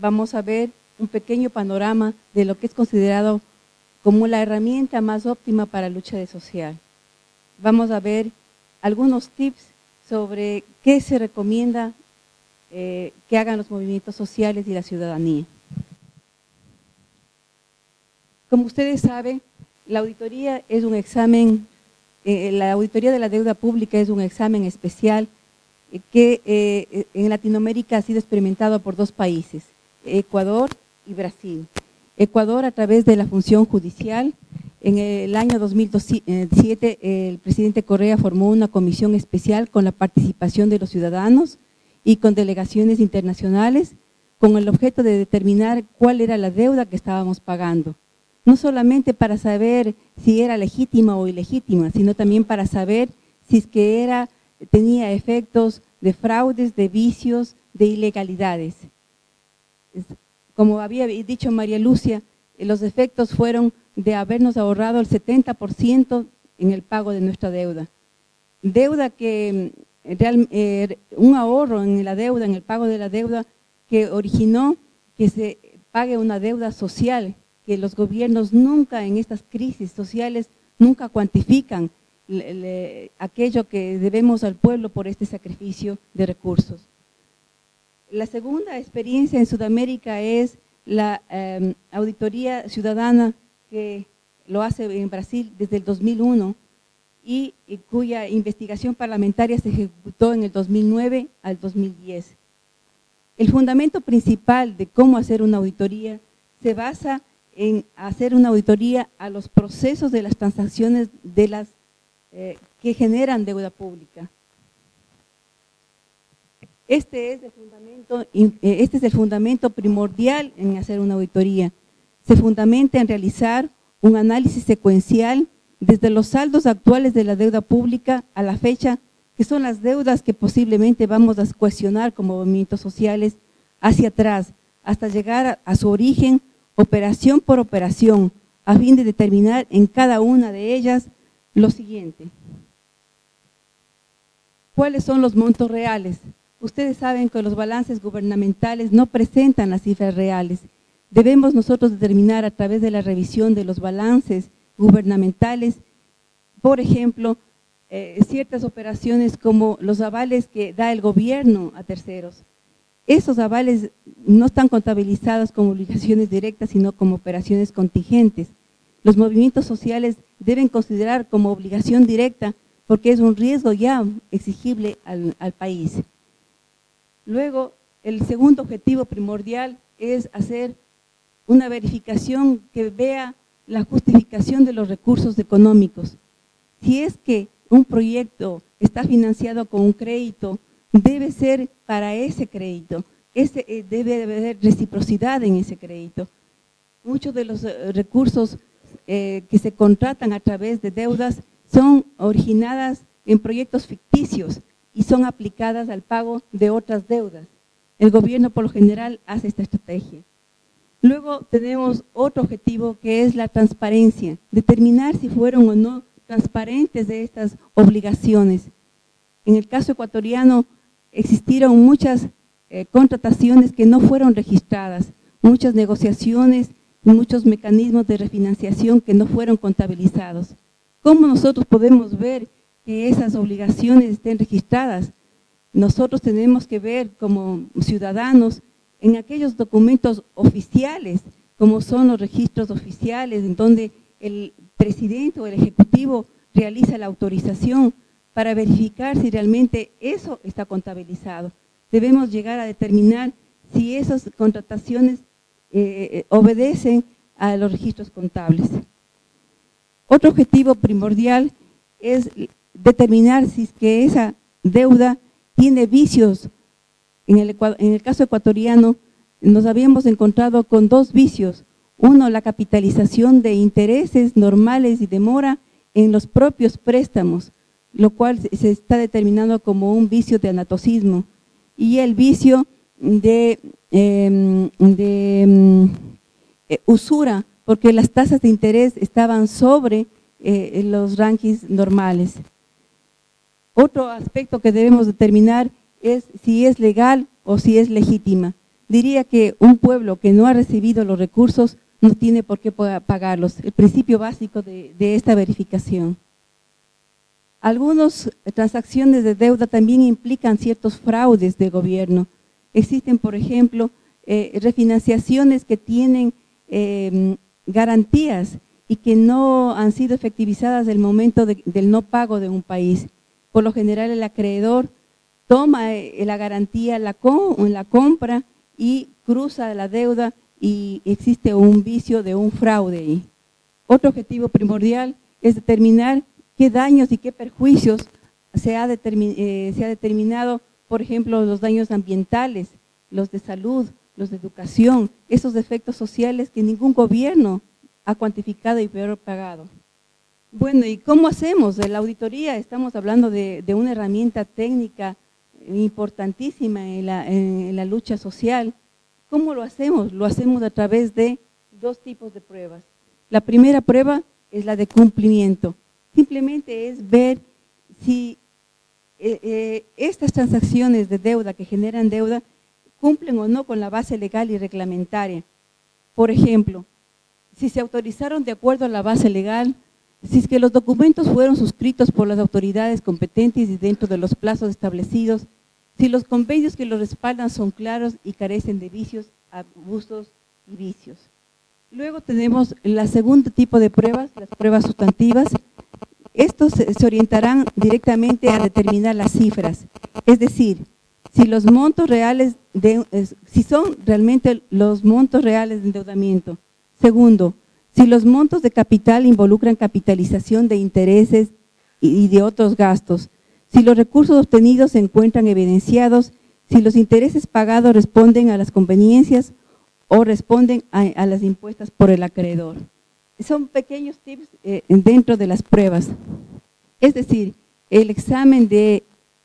C: vamos a ver un pequeño panorama de lo que es considerado como la herramienta más óptima para lucha de social. Vamos a ver algunos tips sobre qué se recomienda eh, que hagan los movimientos sociales y la ciudadanía. Como ustedes saben, la auditoría es un examen, eh, la auditoría de la deuda pública es un examen especial eh, que eh, en Latinoamérica ha sido experimentado por dos países, Ecuador y Brasil. Ecuador a través de la función judicial, en el año 2007 el presidente Correa formó una comisión especial con la participación de los ciudadanos y con delegaciones internacionales con el objeto de determinar cuál era la deuda que estábamos pagando no solamente para saber si era legítima o ilegítima, sino también para saber si es que era, tenía efectos de fraudes, de vicios, de ilegalidades. Como había dicho María Lucia, los efectos fueron de habernos ahorrado el 70% en el pago de nuestra deuda. Deuda que, eh, un ahorro en la deuda, en el pago de la deuda, que originó que se pague una deuda social que los gobiernos nunca en estas crisis sociales, nunca cuantifican aquello que debemos al pueblo por este sacrificio de recursos. La segunda experiencia en Sudamérica es la em, auditoría ciudadana que lo hace en Brasil desde el 2001 y, y, cuya investigación parlamentaria se ejecutó en el 2009 al 2010. El fundamento principal de cómo hacer una auditoría se basa en hacer una auditoría a los procesos de las transacciones de las eh, que generan deuda pública. Este eh, este es el fundamento primordial en hacer una auditoría. Se fundamenta en realizar un análisis secuencial desde los saldos actuales de la deuda pública a la fecha, que son las deudas que posiblemente vamos a cuestionar como movimientos sociales hacia atrás, hasta llegar a su origen operación por operación, a fin de determinar en cada una de ellas lo siguiente. ¿Cuáles son los montos reales? Ustedes saben que los balances gubernamentales no presentan las cifras reales, Debemos nosotros determinar a través de la revisión de los balances gubernamentales, por ejemplo, eh, ciertas operaciones como los avales que da el gobierno a terceros. Esos avales no están contabilizados como obligaciones directas, sino como operaciones contingentes. Los movimientos sociales deben considerar como obligación directa porque es un riesgo ya exigible al, país. Luego, el segundo objetivo primordial es hacer una verificación que vea la justificación de los recursos económicos. Si es que un proyecto está financiado con un crédito, debe ser para ese crédito. Ese, eh, debe haber reciprocidad en ese crédito. Muchos de los eh, recursos eh, que se contratan a través de deudas son originadas en proyectos ficticios y son aplicadas al pago de otras deudas. El gobierno por lo general hace esta estrategia. Luego tenemos otro objetivo que es la transparencia, determinar si fueron o no transparentes de estas obligaciones. En el caso ecuatoriano existieron muchas eh, contrataciones que no fueron registradas, muchas negociaciones y muchos mecanismos de refinanciación que no fueron contabilizados. ¿Cómo nosotros podemos ver que esas obligaciones estén registradas? Nosotros tenemos que ver como ciudadanos en aquellos documentos oficiales, como son los registros oficiales, en donde el presidente o el ejecutivo realiza la autorización para verificar si realmente eso está contabilizado. Debemos llegar a determinar si esas contrataciones eh, eh, obedecen a los registros contables. Otro objetivo primordial es determinar si esa deuda tiene vicios en el, caso ecuatoriano nos habíamos encontrado con dos vicios. Uno, la capitalización de intereses normales y demora en los propios préstamos, lo cual se está determinando como un vicio de anatocismo. Y el vicio de, em, em, eh, usura, porque las tasas de interés estaban sobre eh, los rankings normales. Otro aspecto que debemos determinar es si es legal o si es legítima. Diría que un pueblo que no ha recibido los recursos no tiene por qué pagarlos. El principio básico de, esta verificación. Algunas transacciones de deuda también implican ciertos fraudes de gobierno. Existen, por ejemplo, eh, refinanciaciones que tienen em, garantías y que no han sido efectivizadas del momento del no pago de un país. Por lo general, el acreedor toma eh, la garantía la, en la compra y cruza la deuda y existe un vicio de un fraude ahí. Otro objetivo primordial es determinar qué daños y qué perjuicios se ha, eh, se ha determinado, por ejemplo, los daños ambientales, los de salud, los de educación, esos efectos sociales que ningún gobierno ha cuantificado y peor pagado. Bueno, ¿y cómo hacemos? De la auditoría estamos hablando de, de una herramienta técnica importantísima en la, lucha social. ¿Cómo lo hacemos? Lo hacemos a través de dos tipos de pruebas. La primera prueba es la de cumplimiento. Simplemente es ver si eh, eh, estas transacciones de deuda que generan deuda cumplen o no con la base legal y reglamentaria. Por ejemplo, si se autorizaron de acuerdo a la base legal, si los documentos fueron suscritos por las autoridades competentes y dentro de los plazos establecidos, si los convenios que los respaldan son claros y carecen de vicios, abusos y vicios. Luego tenemos el segundo tipo de pruebas, las pruebas sustantivas. Estos se orientarán directamente a determinar las cifras, es decir, si los montos reales, de, si son realmente los montos reales de endeudamiento. Segundo, si los montos de capital involucran capitalización de intereses y de otros gastos si los recursos obtenidos se encuentran evidenciados, si los intereses pagados responden a las conveniencias o responden a, las impuestas por el acreedor. Son pequeños tips eh, dentro de las pruebas. Es decir, el examen de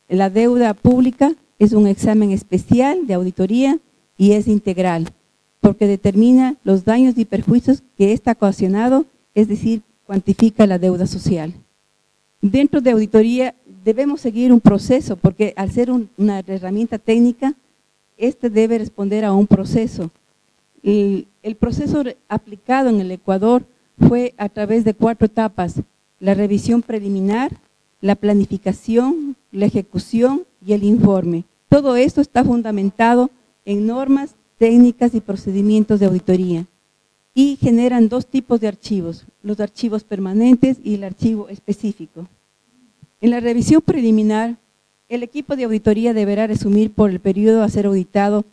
C: la deuda pública es un examen especial de auditoría y es integral, porque determina los daños y perjuicios que está ocasionado, es decir, cuantifica la deuda social. Dentro de auditoría debemos seguir un proceso, porque al ser una herramienta técnica, este debe responder a un proceso. El proceso aplicado en el Ecuador fue a través de cuatro etapas, la revisión preliminar, la planificación, la ejecución y el informe. Todo esto está fundamentado en normas, técnicas y procedimientos de auditoría y generan dos tipos de archivos, los archivos permanentes y el archivo específico. En la revisión preliminar, el equipo de auditoría deberá resumir por el periodo a ser auditado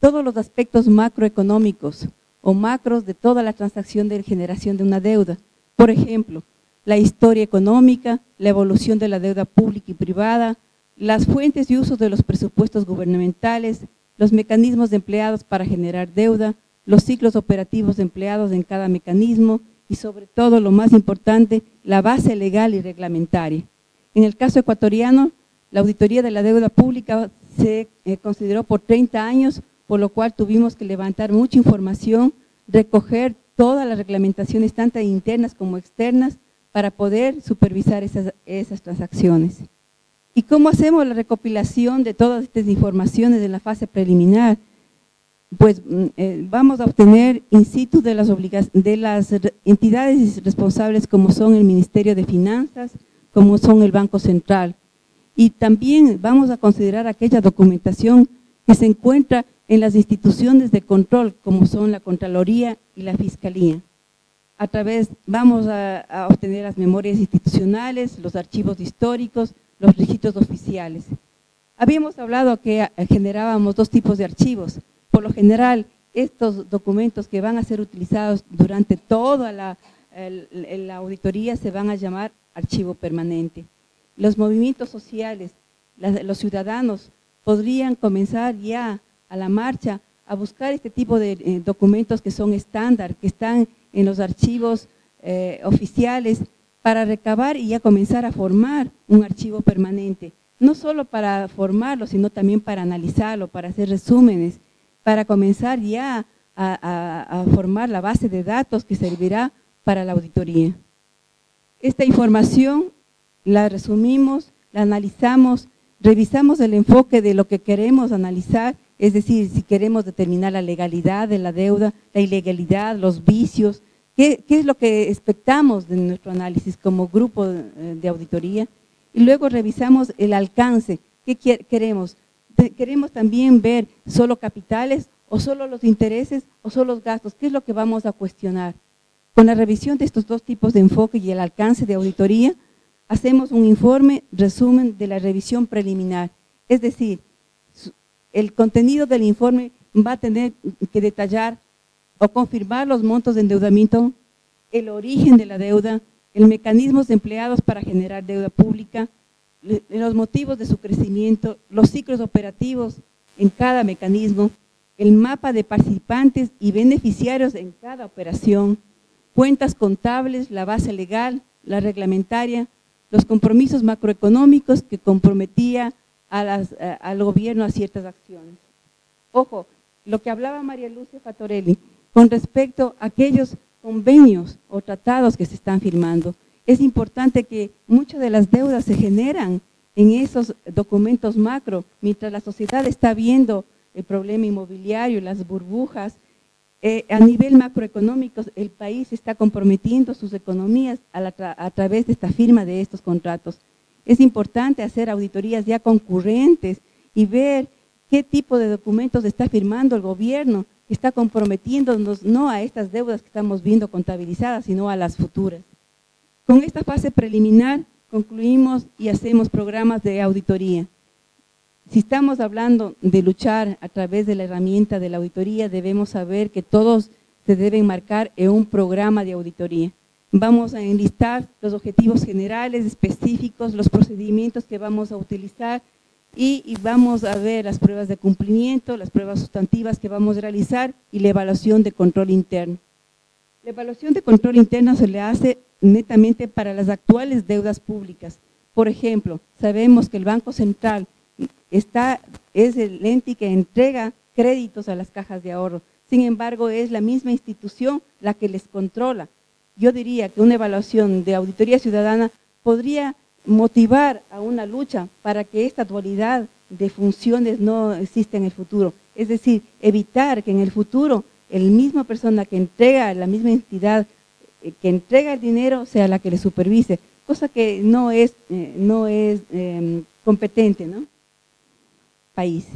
C: todos los aspectos macroeconómicos o macros de toda la transacción de generación de una deuda. Por ejemplo, la historia económica, la evolución de la deuda pública y privada, las fuentes y usos de los presupuestos gubernamentales, los mecanismos empleados para generar deuda, los ciclos operativos empleados en cada mecanismo y sobre todo, lo más importante, la base legal y reglamentaria. En el caso ecuatoriano, la auditoría de la deuda pública se eh, consideró por 30 años, por lo cual tuvimos que levantar mucha información, recoger todas las reglamentaciones, tanto internas como externas, para poder supervisar esas, esas transacciones. ¿Y cómo hacemos la recopilación de todas estas informaciones en la fase preliminar? Pues mm, eh, vamos a obtener in situ de las, de las entidades responsables como son el Ministerio de Finanzas, como son el Banco Central. Y también vamos a considerar aquella documentación que se encuentra en las instituciones de control, como son la Contraloría y la Fiscalía. A través, vamos a, obtener las memorias institucionales, los archivos históricos, los registros oficiales. Habíamos hablado que eh, generábamos dos tipos de archivos. Por lo general, estos documentos que van a ser utilizados durante toda la, la auditoría se van a llamar archivo permanente. Los movimientos sociales, los ciudadanos podrían comenzar ya a la marcha a buscar este tipo de eh, documentos que son estándar, que están en los archivos eh, oficiales para recabar y ya comenzar a formar un archivo permanente. No solo para formarlo, sino también para analizarlo, para hacer resúmenes, para comenzar ya a formar la base de datos que servirá para la auditoría. Esta información la resumimos, la analizamos, revisamos el enfoque de lo que queremos analizar, es decir, si queremos determinar la legalidad de la deuda, la ilegalidad, los vicios, qué, es lo que expectamos de nuestro análisis como grupo de auditoría, y luego revisamos el alcance, qué queremos. Queremos también ver solo capitales o solo los intereses o solo los gastos, qué es lo que vamos a cuestionar. Con la revisión de estos dos tipos de enfoque y el alcance de auditoría, hacemos un informe resumen de la revisión preliminar. Es decir, el contenido del informe va a tener que detallar o confirmar los montos de endeudamiento, el origen de la deuda, el mecanismos empleados para generar deuda pública, los motivos de su crecimiento, los ciclos operativos en cada mecanismo, el mapa de participantes y beneficiarios en cada operación, cuentas contables, la base legal, la reglamentaria, los compromisos macroeconómicos que comprometía eh, al gobierno a ciertas acciones. Ojo, lo que hablaba María Lucia Fatorelli con respecto a aquellos convenios o tratados que se están firmando, es importante que muchas de las deudas se generan en esos documentos macro, mientras la sociedad está viendo el problema inmobiliario, las burbujas, eh, a nivel macroeconómico, el país está comprometiendo sus economías a, través de esta firma de estos contratos. Es importante hacer auditorías ya concurrentes y ver qué tipo de documentos está firmando el gobierno, que está comprometiéndonos no a estas deudas que estamos viendo contabilizadas, sino a las futuras. Con esta fase preliminar concluimos y hacemos programas de auditoría. Si estamos hablando de luchar a través de la herramienta de la auditoría, debemos saber que todos se deben marcar en un programa de auditoría. Vamos a enlistar los objetivos generales, específicos, los procedimientos que vamos a utilizar y, vamos a ver las pruebas de cumplimiento, las pruebas sustantivas que vamos a realizar y la evaluación de control interno. La evaluación de control interno se le hace netamente para las actuales deudas públicas. Por ejemplo, sabemos que el Banco Central está, es el ente que entrega créditos a las cajas de ahorro. Sin embargo, es la misma institución la que les controla. Yo diría que una evaluación de auditoría ciudadana podría motivar a una lucha para que esta dualidad de funciones no exista en el futuro. Es decir, evitar que en el futuro el mismo persona que entrega, la misma entidad eh, que entrega el dinero sea la que le supervise, cosa que no es, eh, no es em, competente, ¿no? País.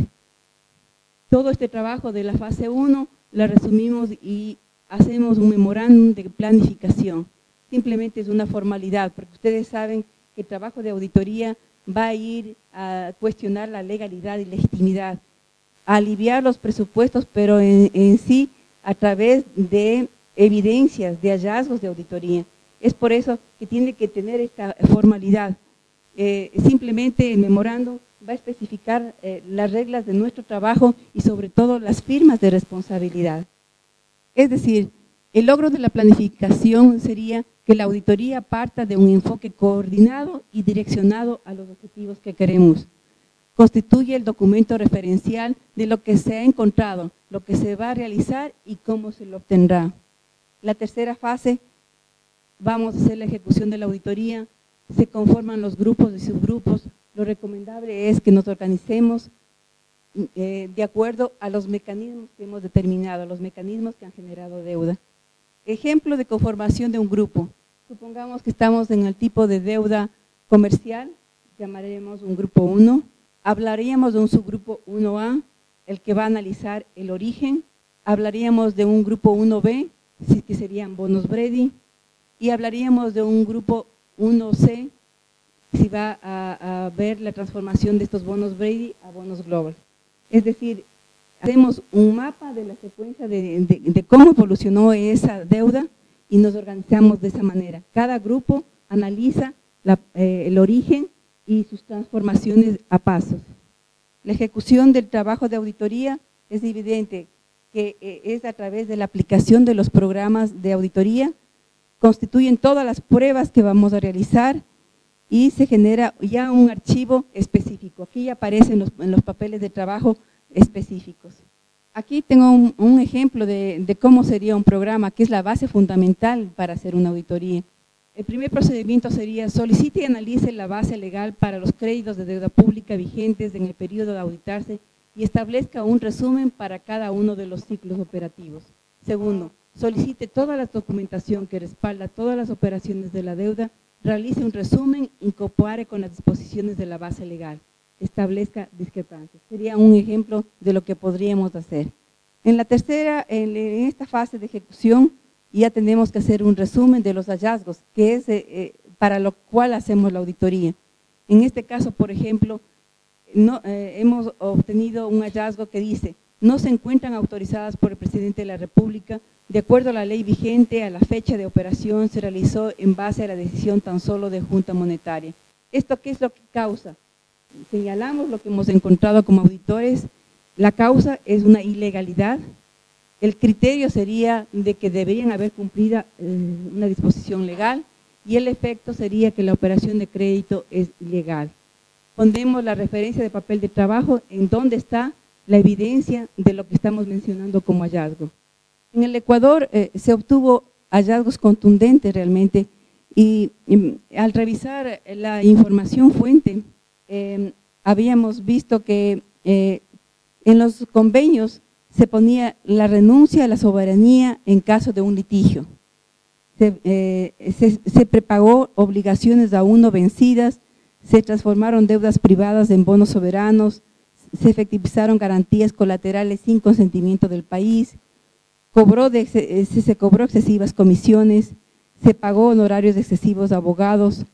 C: Todo este trabajo de la fase 1 la resumimos y hacemos un memorándum de planificación. Simplemente es una formalidad, porque ustedes saben que el trabajo de auditoría va a ir a cuestionar la legalidad y legitimidad, a aliviar los presupuestos, pero en, sí a través de evidencias, de hallazgos de auditoría. Es por eso que tiene que tener esta formalidad. Eh, simplemente el memorando va a especificar eh, las reglas de nuestro trabajo y sobre todo las firmas de responsabilidad. Es decir, el logro de la planificación sería que la auditoría parta de un enfoque coordinado y direccionado a los objetivos que queremos. Constituye el documento referencial de lo que se ha encontrado, lo que se va a realizar y cómo se lo obtendrá. La tercera fase, vamos a hacer la ejecución de la auditoría, se conforman los grupos y subgrupos. Lo recomendable es que nos organicemos eh, de acuerdo a los mecanismos que hemos determinado, los mecanismos que han generado deuda. Ejemplo de conformación de un grupo. Supongamos que estamos en el tipo de deuda comercial, llamaremos un grupo 1. Hablaríamos de un subgrupo 1A, el que va a analizar el origen. Hablaríamos de un grupo 1B, que serían bonos Brady. Y hablaríamos de un grupo 1C, si va a, a ver la transformación de estos bonos Brady a bonos Global. Es decir, hacemos un mapa de la secuencia de, cómo evolucionó esa deuda y nos organizamos de esa manera. Cada grupo analiza eh, el origen y sus transformaciones a pasos. La ejecución del trabajo de auditoría es evidente que eh, es a través de la aplicación de los programas de auditoría, constituyen todas las pruebas que vamos a realizar y se genera ya un archivo específico. Aquí aparecen los, en los papeles de trabajo específicos. Aquí tengo un, ejemplo de, cómo sería un programa, que es la base fundamental para hacer una auditoría. El primer procedimiento sería solicite y analice la base legal para los créditos de deuda pública vigentes en el periodo de auditarse y establezca un resumen para cada uno de los ciclos operativos. Segundo, solicite toda la documentación que respalda todas las operaciones de la deuda, realice un resumen y con las disposiciones de la base legal establezca discrepancias. Sería un ejemplo de lo que podríamos hacer. En la tercera, en, esta fase de ejecución, ya tenemos que hacer un resumen de los hallazgos, que es eh, eh, para lo cual hacemos la auditoría. En este caso, por ejemplo, no, eh, hemos obtenido un hallazgo que dice, no se encuentran autorizadas por el presidente de la República, de acuerdo a la ley vigente, a la fecha de operación se realizó en base a la decisión tan solo de Junta Monetaria. ¿Esto qué es lo que causa? señalamos lo que hemos encontrado como auditores, la causa es una ilegalidad, el criterio sería de que deberían haber cumplido eh, una disposición legal y el efecto sería que la operación de crédito es ilegal. Pondremos la referencia de papel de trabajo en donde está la evidencia de lo que estamos mencionando como hallazgo. En el Ecuador eh, se obtuvo hallazgos contundentes realmente y al revisar la información fuente Em, habíamos visto que eh, en los convenios se ponía la renuncia a la soberanía en caso de un litigio. Se, eh, se, prepagó obligaciones aún no vencidas, se transformaron deudas privadas en bonos soberanos, se efectivizaron garantías colaterales sin consentimiento del país, cobró de, se, cobró excesivas comisiones, se pagó honorarios excesivos a abogados,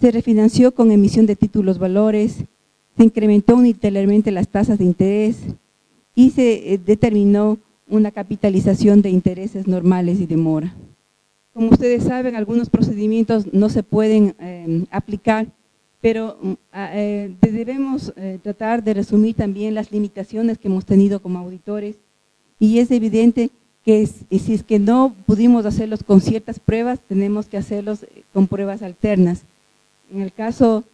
C: se refinanció con emisión de títulos valores, se incrementó unilateralmente las tasas de interés y se eh, determinó una capitalización de intereses normales y de mora. Como ustedes saben, algunos procedimientos no se pueden em, aplicar, pero mm, eh, debemos eh, tratar de resumir también las limitaciones que hemos tenido como auditores y es evidente que si es que no pudimos hacerlos con ciertas pruebas, tenemos que hacerlos con pruebas alternas. En el caso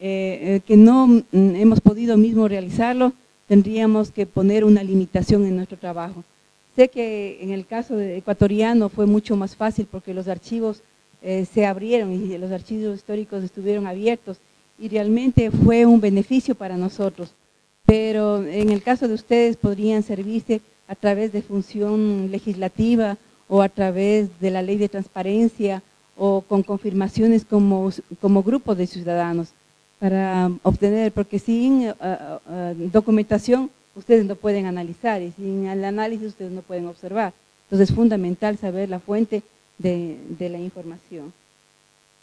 C: eh, eh, que no mm, hemos podido mismo realizarlo, tendríamos que poner una limitación en nuestro trabajo. Sé que en el caso ecuatoriano fue mucho más fácil porque los archivos eh, se abrieron y los archivos históricos estuvieron abiertos y realmente fue un beneficio para nosotros. Pero en el caso de ustedes podrían servirse a través de función legislativa o a través de la ley de transparencia o con confirmaciones como, grupo de ciudadanos para obtener, porque sin uh, documentación ustedes no pueden analizar y sin el análisis ustedes no pueden observar. Entonces es fundamental saber la fuente de la información.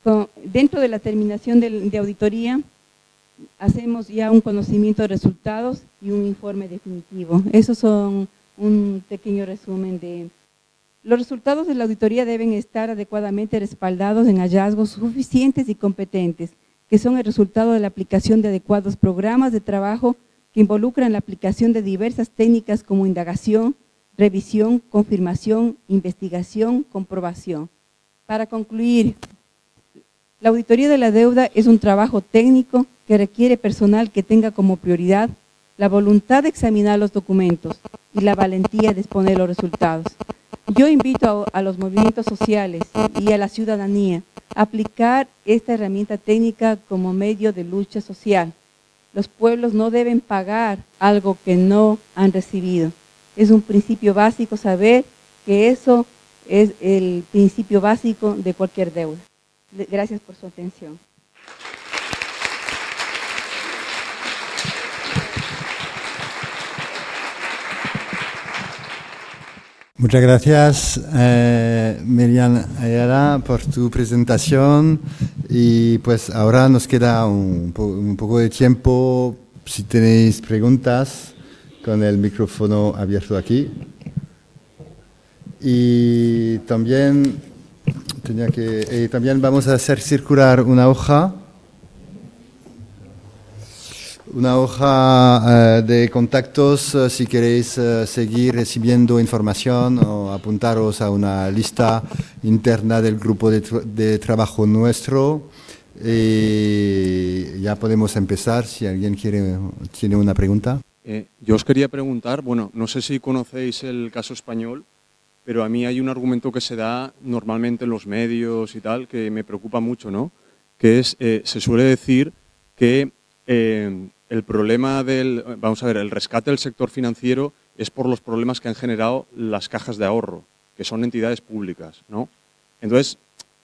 C: Con, dentro de la terminación de, de, auditoría, hacemos ya un conocimiento de resultados y un informe definitivo. Esos son un pequeño resumen de... Los resultados de la auditoría deben estar adecuadamente respaldados en hallazgos suficientes y competentes que son el resultado de la aplicación de adecuados programas de trabajo que involucran la aplicación de diversas técnicas como indagación, revisión, confirmación, investigación, comprobación. Para concluir, la auditoría de la deuda es un trabajo técnico que requiere personal que tenga como prioridad la voluntad de examinar los documentos y la valentía de exponer los resultados. Yo invito a, a los movimientos sociales y a la ciudadanía aplicar esta herramienta técnica como medio de lucha social. Los pueblos no deben pagar algo que no han recibido. Es un principio básico saber que eso es el principio básico de cualquier deuda. Gracias por su atención.
A: Muchas gracias, eh, Miriam Ayala, por tu presentación. Y pues ahora nos queda un, po un, poco de tiempo. Si tenéis preguntas, con el micrófono abierto aquí. Y también, tenía que, eh, también vamos a hacer circular una hoja una hoja uh, de contactos uh, si queréis uh, seguir recibiendo información o apuntaros a una lista interna del grupo de, tra de, trabajo nuestro. Y ya podemos empezar si alguien quiere, tiene una pregunta.
D: Eh, yo os quería preguntar, bueno, no sé si conocéis el caso español, pero a mí hay un argumento que se da normalmente en los medios y tal que me preocupa mucho, ¿no? Que es, eh, se suele decir que eh, el problema del, vamos a ver, el rescate del sector financiero es por los problemas que han generado las cajas de ahorro, que son entidades públicas, ¿no? Entonces,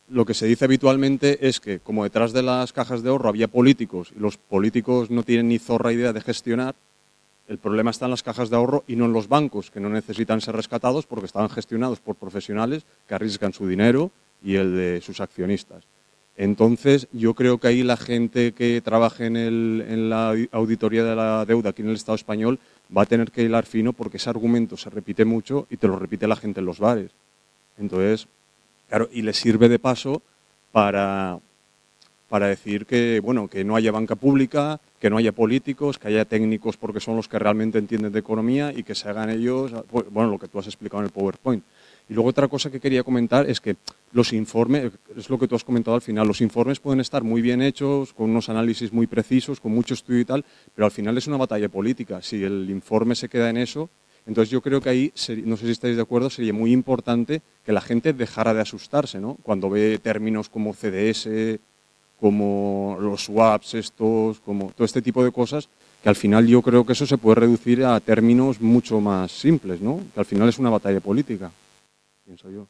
D: lo que se dice habitualmente es que como detrás de las cajas de ahorro había políticos y los políticos no tienen ni zorra idea de gestionar, el problema está en las cajas de ahorro y no en los bancos, que no necesitan ser rescatados porque están gestionados por profesionales que arriesgan su dinero y el de sus accionistas. Entonces, yo creo que ahí la gente que trabaje en, el, en, la auditoría de la deuda aquí en el Estado español va a tener que hilar fino porque ese argumento se repite mucho y te lo repite la gente en los bares. Entonces, claro, y le sirve de paso para, para decir que, bueno, que no haya banca pública, que no haya políticos, que haya técnicos porque son los que realmente entienden de economía y que se hagan ellos, bueno, lo que tú has explicado en el PowerPoint. Y luego otra cosa que quería comentar es que los informes, es lo que tú has comentado al final, los informes pueden estar muy bien hechos, con unos análisis muy precisos, con mucho estudio y tal, pero al final es una batalla política. Si el informe se queda en eso, entonces yo creo que ahí, no sé si estáis de acuerdo, sería muy importante que la gente dejara de asustarse, ¿no? Cuando ve términos como CDS, como los swaps estos, como todo este tipo de cosas, que al final yo creo que eso se puede reducir a términos mucho más simples, ¿no? Que al final es una batalla política pienso yo.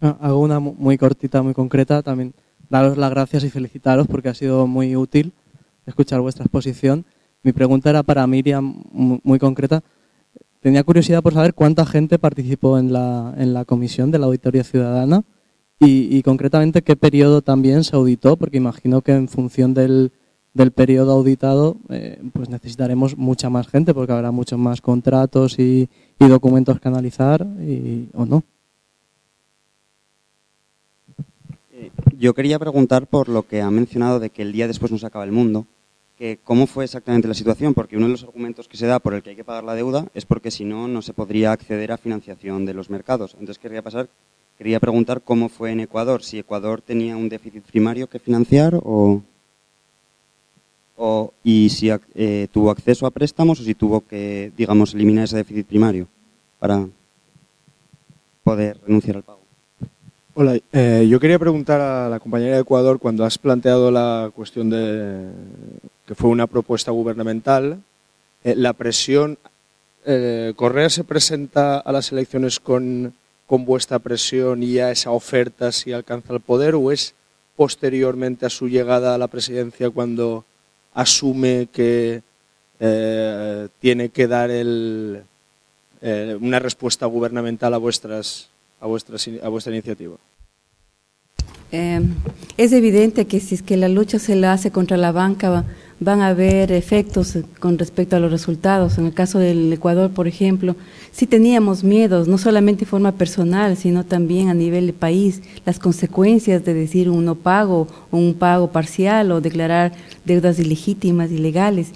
E: Ah, hago una muy cortita, muy concreta. También daros las gracias y felicitaros porque ha sido muy útil escuchar vuestra exposición. Mi pregunta era para Miriam, muy concreta. Tenía curiosidad por saber cuánta gente participó en la, en la comisión de la Auditoría Ciudadana y, concretamente qué periodo también se auditó, porque imagino que en función del, del periodo auditado, eh, pues necesitaremos mucha más gente porque habrá muchos más contratos y, y documentos que analizar y, o no.
F: Eh, yo quería preguntar por lo que ha mencionado de que el día después no se acaba el mundo, que cómo fue exactamente la situación, porque uno de los argumentos que se da por el que hay que pagar la deuda es porque si no, no se podría acceder a financiación de los mercados. Entonces quería pasar, quería preguntar cómo fue en Ecuador, si Ecuador tenía un déficit primario que financiar o o, y si eh, tuvo acceso a préstamos o si tuvo que, digamos, eliminar ese déficit primario para poder renunciar al pago.
G: Hola, eh, yo quería preguntar a la compañera de Ecuador cuando has planteado la cuestión de que fue una propuesta gubernamental, eh, la presión, eh, Correa se presenta a las elecciones con, con vuestra presión y a esa oferta si alcanza el poder o es posteriormente a su llegada a la presidencia cuando asume que eh, tiene que dar el, eh, una respuesta gubernamental a vuestras a vuestras a vuestra iniciativa.
C: Eh, es evidente que si es que la lucha se la hace contra la banca van a haber efectos con respecto a los resultados. En el caso del Ecuador, por ejemplo, sí teníamos miedos, no solamente de forma personal, sino también a nivel de país, las consecuencias de decir un no pago o un pago parcial o declarar deudas ilegítimas, ilegales.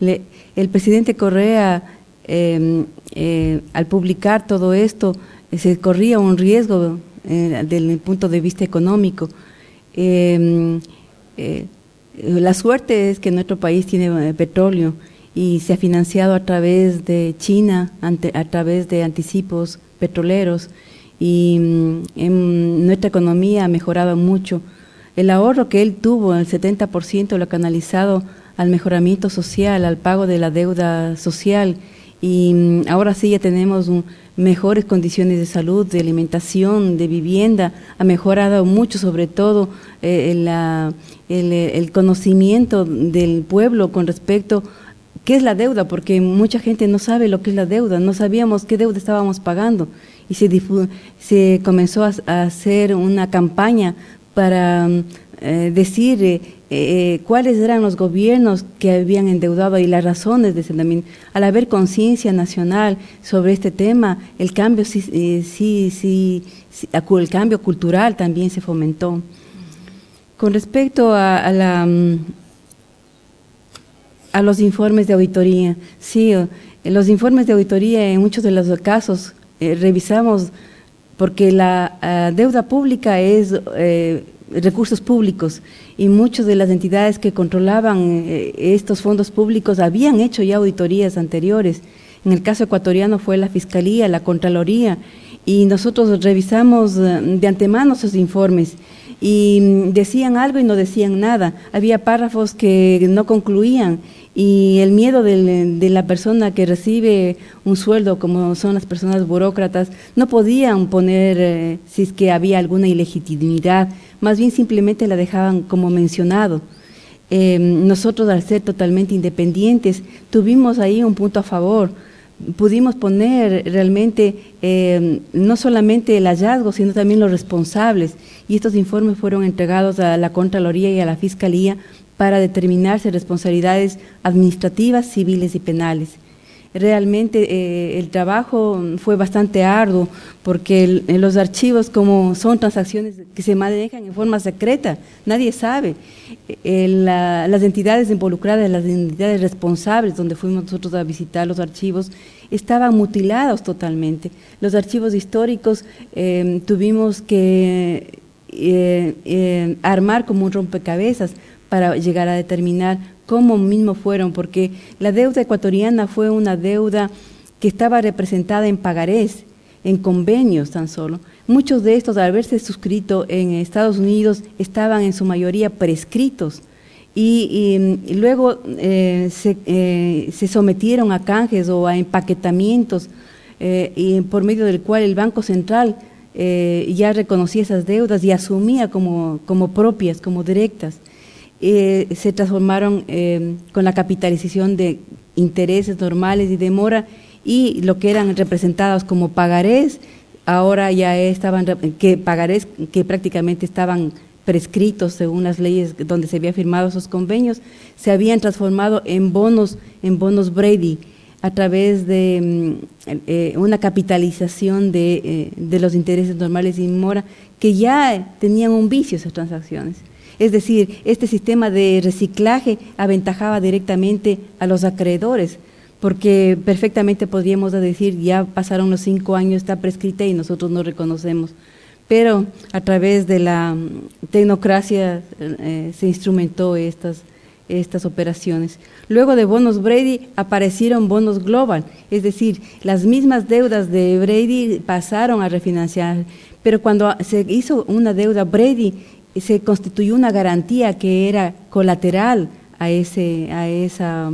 C: Le, el presidente Correa, eh, eh, al publicar todo esto, se corría un riesgo eh, desde el punto de vista económico. Eh, la suerte es que nuestro país tiene petróleo y se ha financiado a través de China, a través de anticipos petroleros y mm, en nuestra economía ha mejorado mucho. El ahorro que él tuvo, el 70%, lo ha canalizado al mejoramiento social, al pago de la deuda social y mm, ahora sí ya tenemos un, mejores condiciones de salud, de alimentación, de vivienda, ha mejorado mucho, sobre todo eh, el, conocimiento del pueblo con respecto qué es la deuda, porque mucha gente no sabe lo que es la deuda, no sabíamos qué deuda estábamos pagando. Y se, se comenzó a, a, hacer una campaña para eh, decir eh, eh, cuáles eran los gobiernos que habían endeudado y las razones de ese también. Al haber conciencia nacional sobre este tema, el cambio sí, sí, sí, el cambio cultural también se fomentó. Con respecto a, mm, los informes de auditoría, sí, los informes de auditoría en muchos de los casos revisamos porque la uh, deuda pública es recursos públicos y muchas de las entidades que controlaban eh, estos fondos públicos habían hecho ya auditorías anteriores. En el caso ecuatoriano fue la Fiscalía, la Contraloría, y nosotros revisamos eh, de antemano esos informes y mm, decían algo y no decían nada. Había párrafos que no concluían y el miedo de, la persona que recibe un sueldo, como son las personas burócratas, no podían poner eh, si es que había alguna ilegitimidad, más bien simplemente la dejaban como mencionado. Eh, nosotros, al ser totalmente independientes, tuvimos ahí un punto a favor. Pudimos poner realmente eh, no solamente el hallazgo, sino también los responsables. Y estos informes fueron entregados a la Contraloría y a la Fiscalía para determinarse responsabilidades administrativas, civiles y penales. Realmente eh, el trabajo fue bastante arduo porque el, los archivos, como son transacciones que se manejan en forma secreta, nadie sabe. Eh, la, las entidades involucradas, las entidades responsables, donde fuimos nosotros a visitar los archivos, estaban mutilados totalmente. Los archivos históricos eh, tuvimos que eh, eh, armar como un rompecabezas para llegar a determinar cómo mismo fueron, porque la deuda ecuatoriana fue una deuda que estaba representada en pagarés, en convenios tan solo. Muchos de estos, al haberse suscrito en Estados Unidos, estaban en su mayoría prescritos y, y luego eh, se, eh, se, sometieron a canjes o a empaquetamientos eh, y por medio del cual el Banco Central ya reconocía esas deudas y asumía como, como propias, como directas eh, se transformaron eh, con la capitalización de intereses normales y demora y lo que eran representados como pagarés, ahora ya estaban, que pagarés que prácticamente estaban prescritos según las leyes donde se habían firmado esos convenios, se habían transformado en bonos, en bonos Brady a través de mm, eh, una capitalización de, eh, de los intereses normales y mora que ya tenían un vicio esas transacciones. Es decir, este sistema de reciclaje aventajaba directamente a los acreedores, porque perfectamente podríamos decir, ya pasaron los cinco años, está prescrita y nosotros no reconocemos. Pero a través de la mm, tecnocracia eh, se instrumentó estas, estas operaciones. Luego de bonos Brady aparecieron bonos Global, es decir, las mismas deudas de Brady pasaron a refinanciar, pero cuando se hizo una deuda Brady, se constituyó una garantía que era colateral a, ese, a, esa,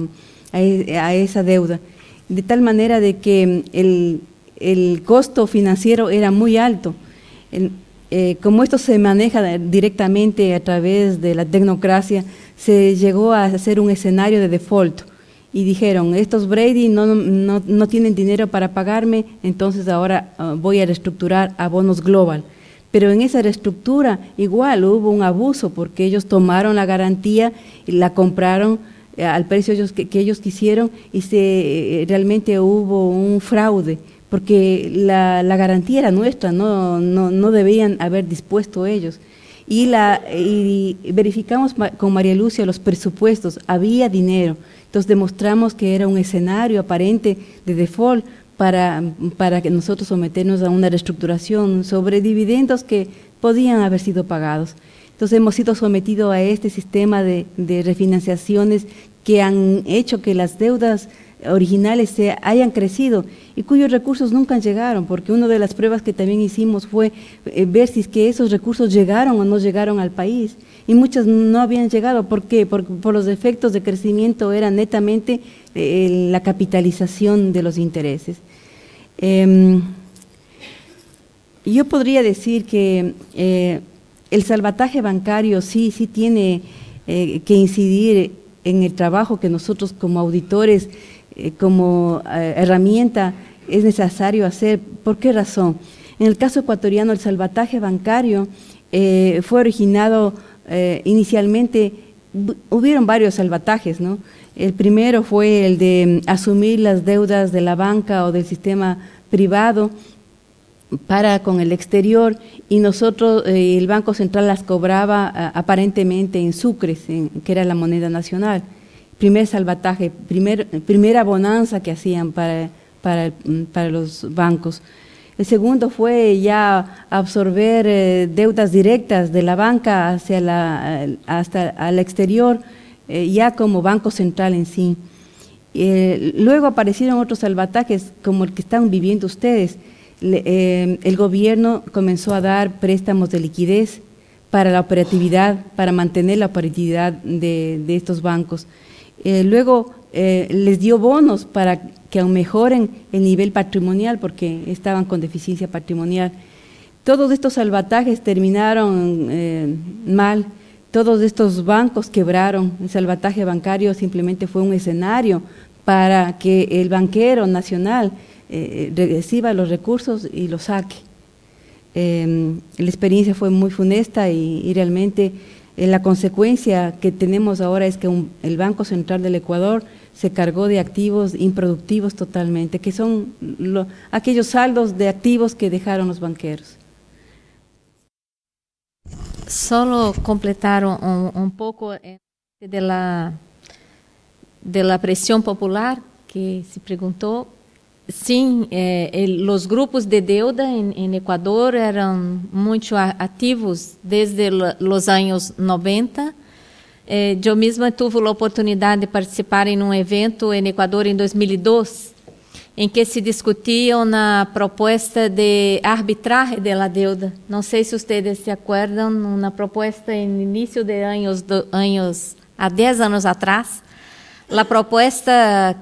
C: a, esa deuda, de tal manera de que el, el costo financiero era muy alto. Eh, como esto se maneja directamente a través de la tecnocracia, se llegó a hacer un escenario de default y dijeron, estos Brady no, no, no tienen dinero para pagarme, entonces ahora ah, voy a reestructurar a bonos global. Pero en esa reestructura igual hubo un abuso porque ellos tomaron la garantía y la compraron eh, al precio que, ellos quisieron y se, eh, realmente hubo un fraude porque la, garantía era nuestra, no, no, no, debían haber dispuesto ellos. Y, la, y verificamos con María Lucia los presupuestos, había dinero. Entonces demostramos que era un escenario aparente de default para, para que nosotros someternos a una reestructuración sobre dividendos que podían haber sido pagados. Entonces hemos sido sometidos a este sistema de, de refinanciaciones que han hecho que las deudas originales se hayan crecido y cuyos recursos nunca llegaron, porque una de las pruebas que también hicimos fue eh, ver si esos recursos llegaron o no llegaron al país. Y muchos no habían llegado. ¿Por qué? Por, por los efectos de crecimiento era netamente eh, la capitalización de los intereses. Em, yo podría decir que eh, el salvataje bancario sí, sí tiene que incidir en el trabajo que nosotros como auditores eh, como eh, herramienta es necesario hacer. ¿Por qué razón? En el caso ecuatoriano, el salvataje bancario eh, fue originado inicialmente, hubieron varios salvatajes, ¿no? El primero fue el de mm, asumir las deudas de la banca o del sistema privado para con el exterior y nosotros, el Banco Central las cobraba aparentemente en sucres, que era la moneda nacional primer salvataje, primer, primera bonanza que hacían para, para los bancos. El segundo fue ya absorber eh, deudas directas de la banca hacia la, hasta al exterior, eh, ya como banco central en sí. Eh, luego aparecieron otros salvatajes como el que están viviendo ustedes. el gobierno comenzó a dar préstamos de liquidez para la operatividad, para mantener la operatividad de, estos bancos. Eh, luego eh, les dio bonos para que aún mejoren el nivel patrimonial porque estaban con deficiencia patrimonial. Todos estos salvatajes terminaron eh, mal, todos estos bancos quebraron, el salvataje bancario simplemente fue un escenario para que el banquero nacional reciba los recursos y los saque. la experiencia fue muy funesta y realmente eh, la consecuencia que tenemos ahora es que el Banco Central del Ecuador se cargó de activos improductivos totalmente, que son aquellos saldos de activos que dejaron los banqueros.
B: Solo completar un, poco de la, de popular que se preguntó. Sim, é, os grupos de deuda em, Equador eram muito ativos desde os anos 90. É, eu mesma tive a oportunidade de participar em um evento em Equador em 2002, em que se discutia na proposta de arbitragem da deuda. Não sei se vocês se acordam, na proposta em início de anos, do, anos há 10 anos atrás, a proposta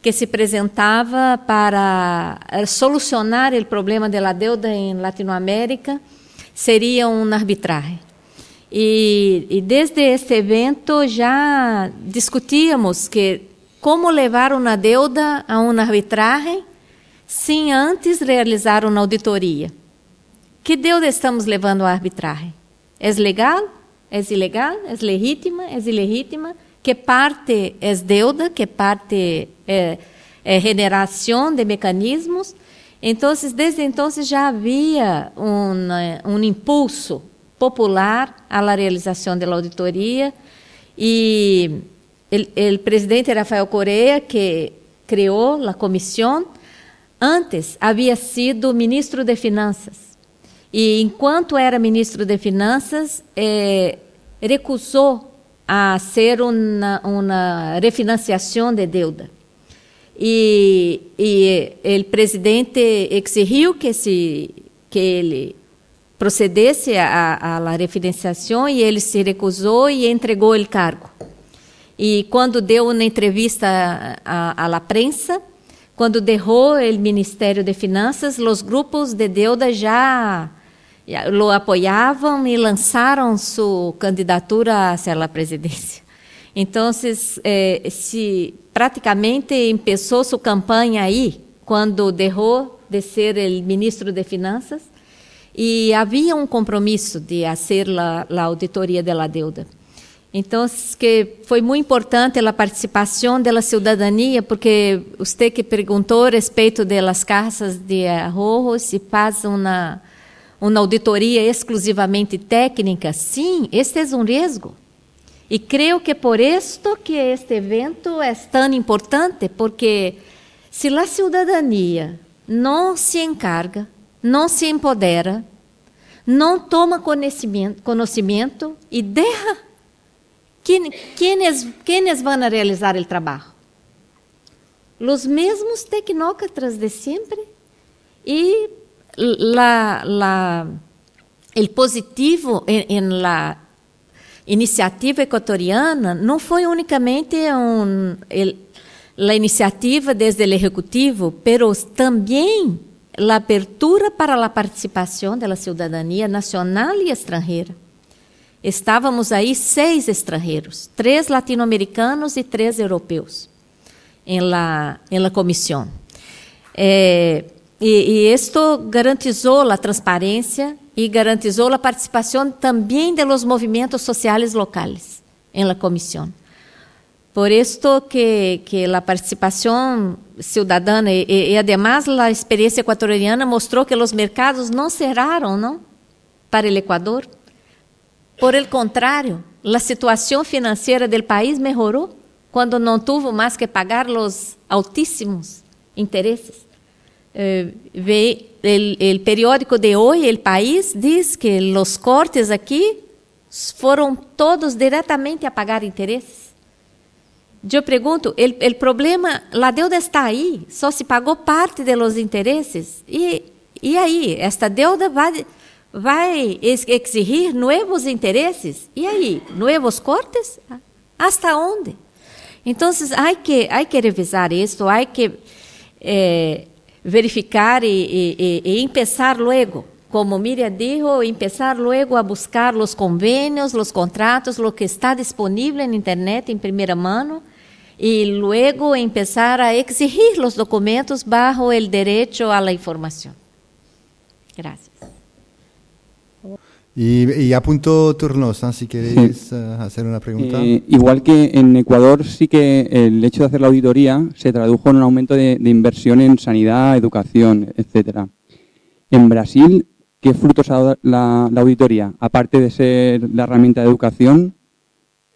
B: que se apresentava para solucionar o problema da deuda em Latinoamérica seria uma arbitragem. E, e, desde este evento já discutíamos que como levar uma deuda a uma arbitragem sem antes realizar uma auditoria. Que deuda estamos levando à arbitragem? É legal? É ilegal? É legítima? É ilegítima? Que parte é deuda? Que parte é, é, generação de mecanismos. Então, desde então já havia um, um impulso popular à realização da auditoria e o presidente Rafael Correa, que criou a comissão, antes havia sido ministro de Finanças. E enquanto era ministro de Finanças, eh, recusou a ser uma, refinanciação de deuda. E, e o presidente exigiu que, se, que ele procedesse à refinanciação e ele se recusou e entregou o cargo. E quando deu uma entrevista à, à prensa, quando derrou o Ministério de Finanças, os grupos de deuda já lo apoiavam e lançaram sua candidatura a ser a presidência. Então, eh, se praticamente começou sua campanha aí, quando derrou de ser o ministro de Finanças, e havia um compromisso de fazer a auditoria da deuda. Então, que foi muito importante a participação da cidadania, porque você que perguntou a respeito das caixas de arroz, se faz uma, uma auditoria exclusivamente técnica, sim, este é um risco. E creio que por isto que este evento é tão importante, porque se a cidadania não se encarga, não se empodera, não toma conhecimento, conhecimento e deixa quienes, quienes van a realizar el trabajo? Los mismos tecnócratas de siempre. Y la, la, el positivo en, en, la iniciativa ecuatoriana não foi unicamente um, el, a iniciativa desde o executivo, pero também a abertura para a participação da cidadania nacional e estrangeira. Estávamos aí seis estrangeiros, três latino-americanos e três europeus, em la, la comissão. É, e, e isto garantizou a transparência e garantizou a participação também de los movimentos sociais locais em la comissão. Por isto que, que a participação cidadã e, además a experiência equatoriana mostrou que os mercados não cerraram, não, para o Equador. Por el contrario, la situación financiera del país mejoró cuando no tuvo más que pagar los altísimos intereses. Eh, ve, el, el, periódico de hoy, El País, diz que los cortes aquí foram todos diretamente a pagar interesses. Eu pergunto, el, problema, a deuda está aí, só se pagou parte de los interesses. E, aí, esta deuda vai vai exigir novos interesses. E aí, novos cortes? Hasta onde? Então, há que, há que revisar isso, há que eh, verificar e, e, e, e começar logo. Como Miriam dijo, empezar luego a buscar os convênios, os contratos, lo que está disponível na internet em primeira mão e luego empezar a exigir os documentos bajo o direito à informação. Gracias.
A: Y, y apunto turnos, ¿no? si queréis sí. uh, hacer una pregunta.
H: Eh, igual que en Ecuador, sí que el hecho de hacer la auditoría se tradujo en un aumento de, de inversión en sanidad, educación, etcétera. En Brasil, ¿qué frutos ha dado la, la auditoría? Aparte de ser la herramienta de educación,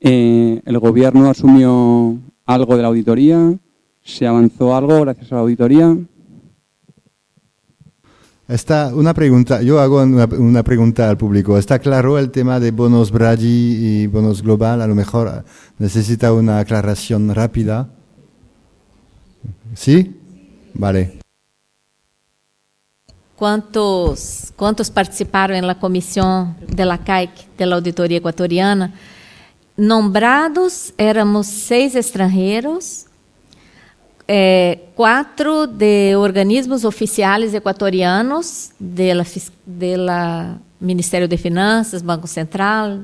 H: eh, ¿el gobierno asumió algo de la auditoría? ¿Se avanzó algo gracias a la auditoría?
A: Está una pregunta, yo hago una, una, pregunta al público. ¿Está claro el tema de bonos Brady y bonos global? A lo mejor necesita una aclaración rápida. ¿Sí? Vale.
B: Quantos, quantos participaram na comissão de la CAIC, da auditoria equatoriana? Nombrados, éramos seis estrangeiros, é, quatro de organismos oficiais equatorianos, do Ministério de Finanças, Banco Central,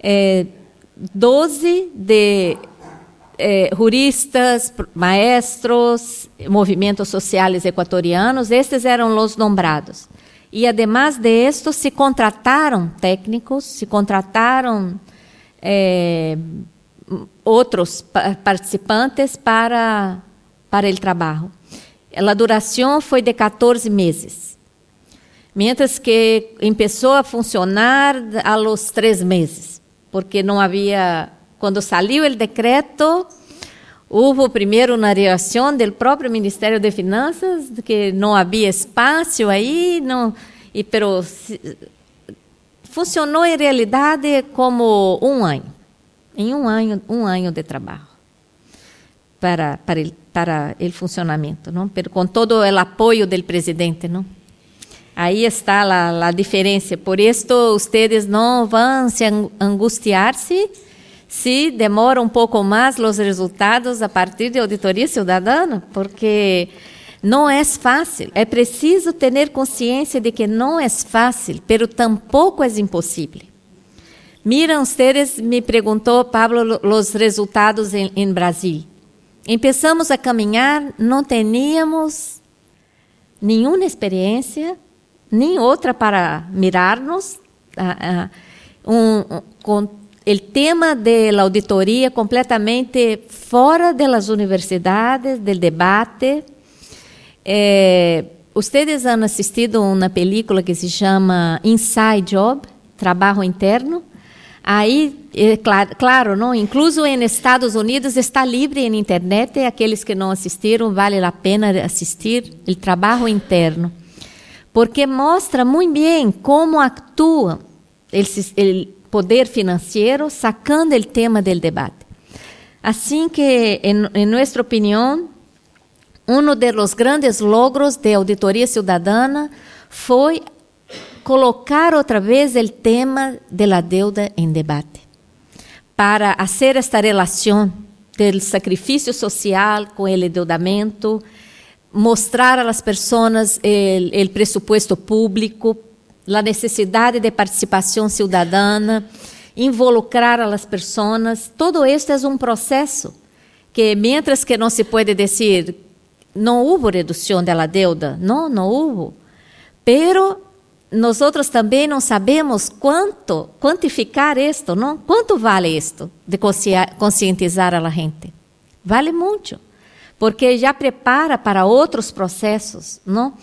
B: é, doze de é, juristas, maestros, movimentos sociais equatorianos, estes eram os nombrados. E, además de esto, se contrataram técnicos, se contrataram outros participantes para, para o trabalho. A duração foi de 14 meses. Mientras que começou a funcionar a los três meses, porque não havia, quando saiu o decreto, houve primeiro uma reação do próprio Ministério de Finanças que não havia espaço aí, não, e pero funcionou em realidade como um ano em um ano, um ano de trabalho para, para, el, para o funcionamento, não? Pero com todo o apoio do presidente, não? Aí está a, a diferença. Por isso, vocês não vão se angustiar-se se demora um pouco mais os resultados a partir de auditoria cidadana, porque não é fácil. É preciso ter consciência de que não é fácil, pero tampouco é impossível. Miram ustedes, me perguntou Pablo, os resultados em, Brasil. Começamos a caminhar, não tínhamos nenhuma experiência, nem outra para mirarnos. Um, com o tema da auditoria completamente fora das universidades, do debate. Eh, ustedes han assistido uma película que se chama Inside Job, Trabalho Interno. Aí, é, claro, claro, não, incluso em Estados Unidos está livre na internet. Aqueles que não assistiram, vale a pena assistir o trabalho interno, porque mostra muito bem como atua o poder financeiro, sacando o tema do debate. Assim que, em, em nossa opinião, um dos grandes logros de auditoria cidadana foi colocar outra vez o tema da deuda em debate, para fazer esta relação do sacrifício social com o endeudamento, mostrar às pessoas o pressuposto público, a necessidade de participação cidadana, involucrar as pessoas. Todo isto é um processo que, mientras que não se pode dizer não houve redução da deuda, não, não houve, pero nós também não sabemos quanto quantificar isto, não? Quanto vale isto de conscientizar a gente? Vale muito, porque já prepara para outros processos, não?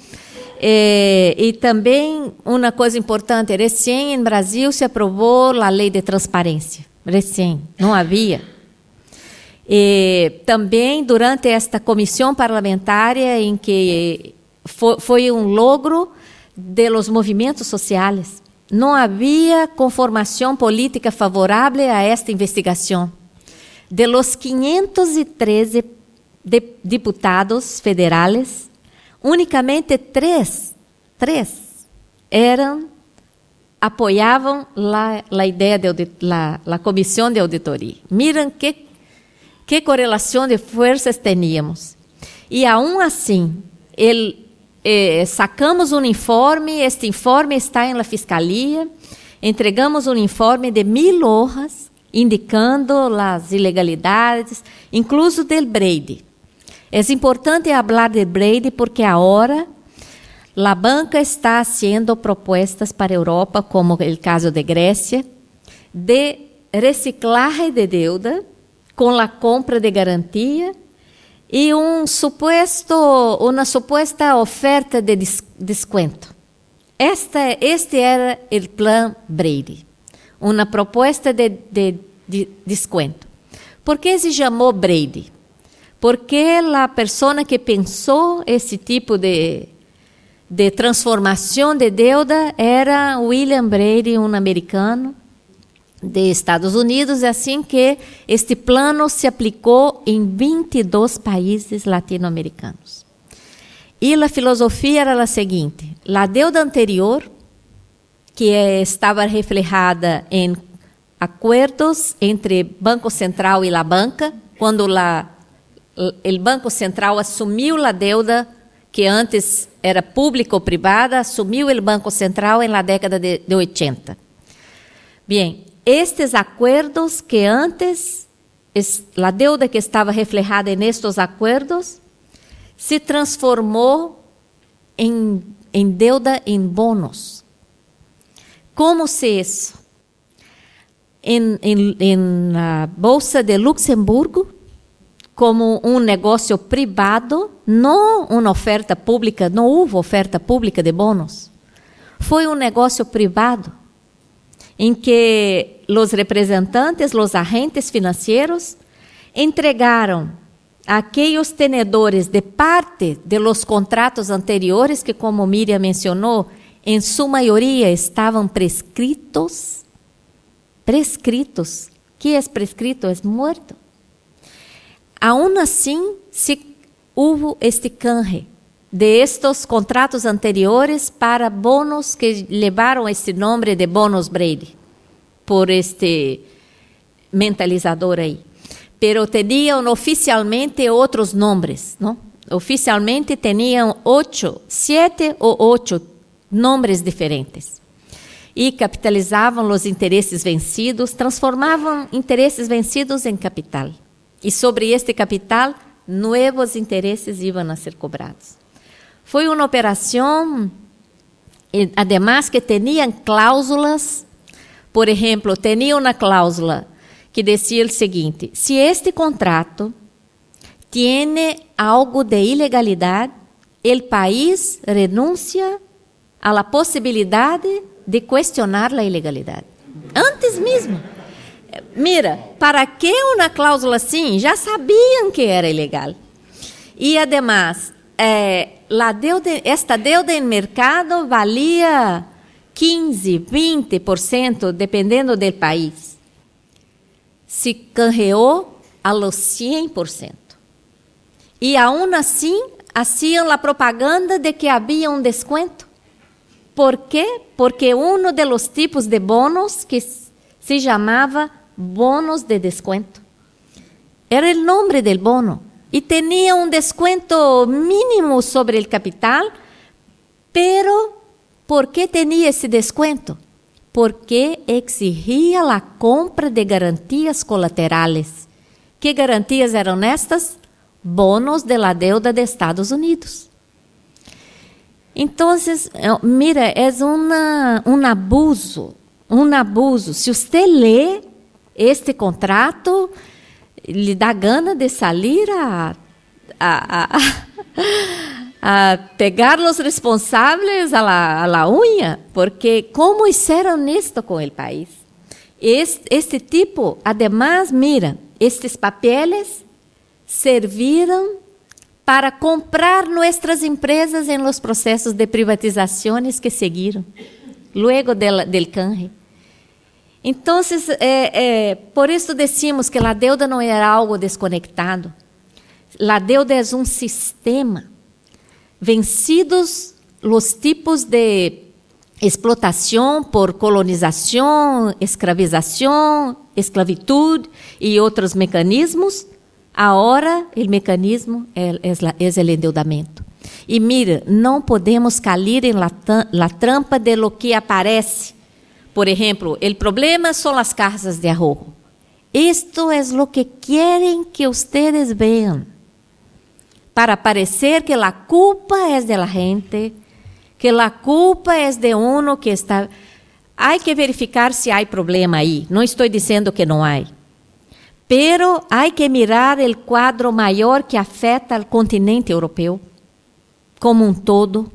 B: E, e também uma coisa importante, recém em Brasil se aprovou a lei de transparência, recém, não havia. E também durante esta comissão parlamentar em que foi, foi um logro de los movimentos sociais. Não havia conformação política favorável a esta investigação. De los 513 de diputados federais, unicamente três, eram apoiavam a, a ideia de la, la comissão de auditoria. Miram que que correlação de forças teníamos. E aún assim, ele eh, sacamos um informe, este informe está em la fiscalia, entregamos um informe de mil hojas indicando as ilegalidades, incluso del Brady. É importante falar de Brady porque agora a banca está haciendo propostas para a Europa, como o caso de Grécia, de reciclagem de deuda com a compra de garantia e um uma suposta oferta de desconto. Esta, este era o plano Brady, uma proposta de, de, de. Por que se chamou Brady? Porque a pessoa que pensou esse tipo de, de transformação de deuda era William Brady, um americano, de Estados Unidos, é assim que este plano se aplicou em 22 países latino-americanos. E a filosofia era a seguinte: a deuda anterior, que estava reflejada em acordos entre Banco Central e a banca, quando la, Banco Central assumiu a deuda que antes era pública ou privada, assumiu o Banco Central na década de, de 80. Bem, estes acordos que antes, a deuda que estava reflejada em estes acordos, se transformou em, em deuda em bônus. Como se isso? Em, em, em na Bolsa de Luxemburgo, como um negócio privado, não uma oferta pública, não houve oferta pública de bônus. Foi um negócio privado em que os representantes, os agentes financeiros, entregaram a tenedores de parte de los contratos anteriores, que, como Miriam mencionou, em sua maioria estavam prescritos. Prescritos. que é prescrito? É morto. Aún assim, se houve este canje de estos contratos anteriores para bonos que levaram este nome de bonos Brady, por este mentalizador aí. Pero tinham oficialmente outros nomes, não? Oficialmente tinham oito, sete ou oito nomes diferentes. E capitalizavam os interesses vencidos, transformavam interesses vencidos em capital. E sobre este capital, novos interesses iam a ser cobrados. Foi uma operação, además que tinham cláusulas, por exemplo, tinha uma cláusula que dizia o seguinte: se este contrato tiene algo de ilegalidade, o país renuncia la possibilidade de questionar a ilegalidade. Antes mesmo. Mira, para que uma cláusula assim? Já sabiam que era ilegal. E, además, eh, deuda, esta deuda em mercado valia 15, 20%, dependendo do país. Se canjeou a los 100%. E aún assim, hacían a propaganda de que havia um desconto. ¿Por quê? Porque um dos tipos de bonos que se chamava bonos de desconto. Era o nome del bono. E tinha um desconto mínimo sobre o capital, pero ¿por que tinha esse desconto? Porque exigia a compra de garantias colaterais. Que garantias eram estas? bonos de la deuda de Estados Unidos. Então, mira, é um abuso, um abuso. Se você lê este contrato, lhe dá gana de sair a, a, a, [laughs] a pegar os responsáveis a la, a la unha, porque como hicieron isto com o país? Este, este tipo, además, mira, estes papeles serviram para comprar nossas empresas em los processos de privatizações que seguiram, luego del, del canje. Então, é, é, por isso decimos que a deuda não era algo desconectado. A deuda é um sistema. Vencidos os tipos de explotação por colonização, escravização, esclavitud e outros mecanismos, Agora, o mecanismo é, o endeudamento. E mira, não podemos cair em la, la trampa de lo que aparece. Por exemplo, o problema são as casas de arrojo. Isto é lo que querem que ustedes vejam. Para parecer que a culpa é de la gente, que a culpa é de uno que está. Há que verificar se há problema aí. Não estou dizendo que não há. Pero hay que mirar el cuadro mayor que afeta al continente europeu como um todo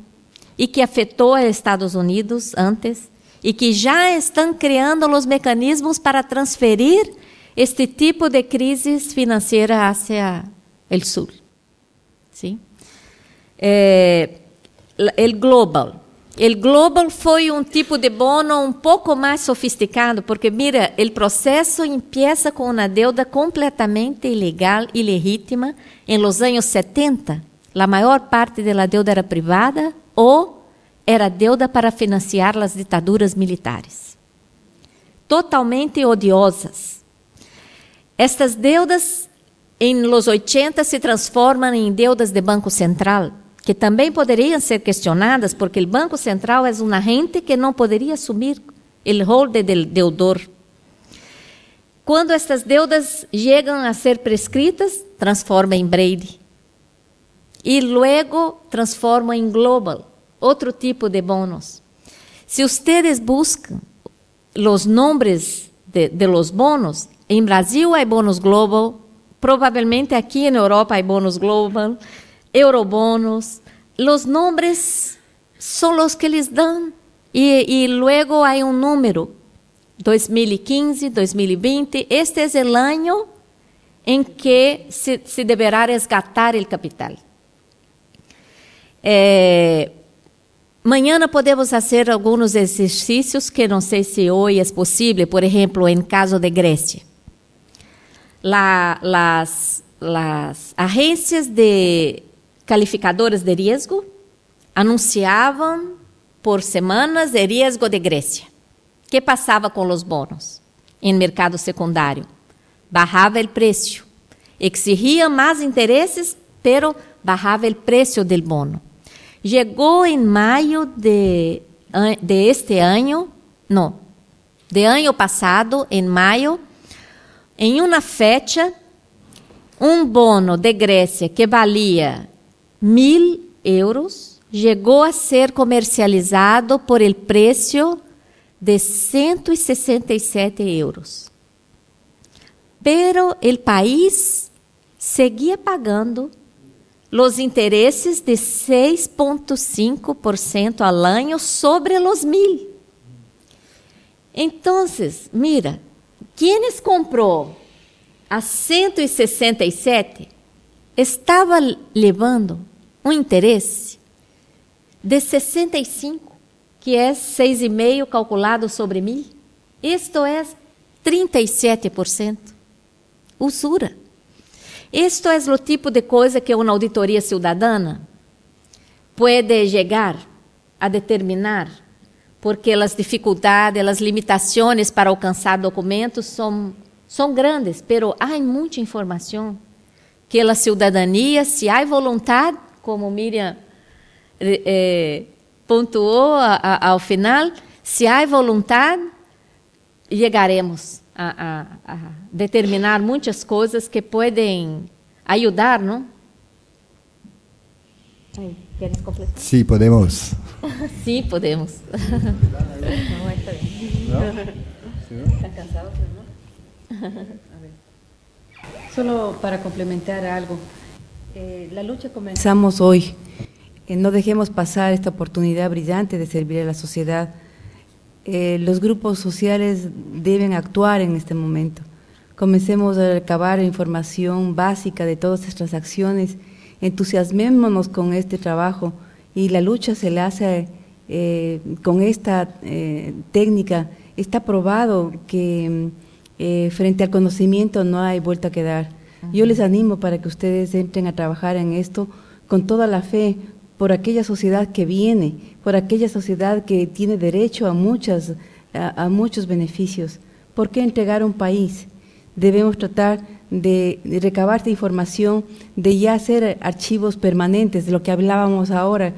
B: e que afetou a Estados Unidos antes e que já estão criando os mecanismos para transferir este tipo de crises financeira hacia o sul. Sim? É, el global o Global foi um tipo de bono um pouco mais sofisticado, porque, mira, o processo empieza com uma deuda completamente ilegal e legítima. Em los anos 70, a maior parte da deuda era privada ou era deuda para financiar as ditaduras militares. Totalmente odiosas. Estas deudas, em los 80, se transformam em deudas de Banco Central que também poderiam ser questionadas, porque o Banco Central é um agente que não poderia assumir o rol de deudor. Quando estas deudas chegam a ser prescritas, transforma em Brady. E logo transforma em Global, outro tipo de bônus. Se vocês buscam os nomes de, de los bonos, em Brasil há bônus Global, provavelmente aqui na Europa há bônus Global, eurobonos. Los nombres son los que les dan y, y luego hay un número, 2015, 2020. Este es el año en que se, se deberá resgatar el capital. É, Mañana podemos fazer alguns exercícios que não sei se hoje é possível, por exemplo, em caso de Grécia. La, las, las agências de calificadoras de riesgo anunciavam por semanas o riesgo de Grécia. que passava com os bônus em mercado secundário? bajava o preço. Exigia mais interesses, pero bajava o preço del bono. Chegou em maio de, de este ano, não, de ano passado, em maio, em uma fecha, um bono de Grécia que valia mil euros chegou a ser comercializado por el preço de 167 euros. Pero el país seguia pagando os interesses de 6,5% al año sobre los mil. Então, mira, quienes comprou a 167 estava levando um interesse de 65, que é 6,5 calculado sobre mil. Isto é 37%. Usura. Isto é o tipo de coisa que uma auditoria cidadana pode chegar a determinar, porque as dificuldades, as limitações para alcançar documentos são, são grandes, pero há muita informação que a cidadania, se há vontade, como Miriam eh, pontuou a, a, ao final, se há vontade, chegaremos a, a, a, determinar muitas coisas que podem ajudar, não?
A: ¿Quieres completar? Sí, podemos. [laughs]
B: sí, podemos.
A: ¿No?
C: ¿Están cansados? Solo para complementar algo. Eh, la lucha comenzamos hoy. Eh, no dejemos pasar esta oportunidad brillante de servir a la sociedad eh, los grupos sociales deben actuar en este momento. Comencemos a recabar información básica de todas estas acciones, entusiasmémonos con este trabajo y la lucha se la hace eh, con esta eh, técnica. Está probado que frente al conocimiento no hay vuelta a quedar. Yo les animo para que ustedes entren a trabajar en esto con toda la fe, por aquella sociedad que viene, por aquella sociedad que tiene derecho a, muchas, a, muchos beneficios. ¿Por qué entregar un país? Debemos tratar de, recabar esta información, de ya hacer archivos permanentes, de lo que hablábamos ahora,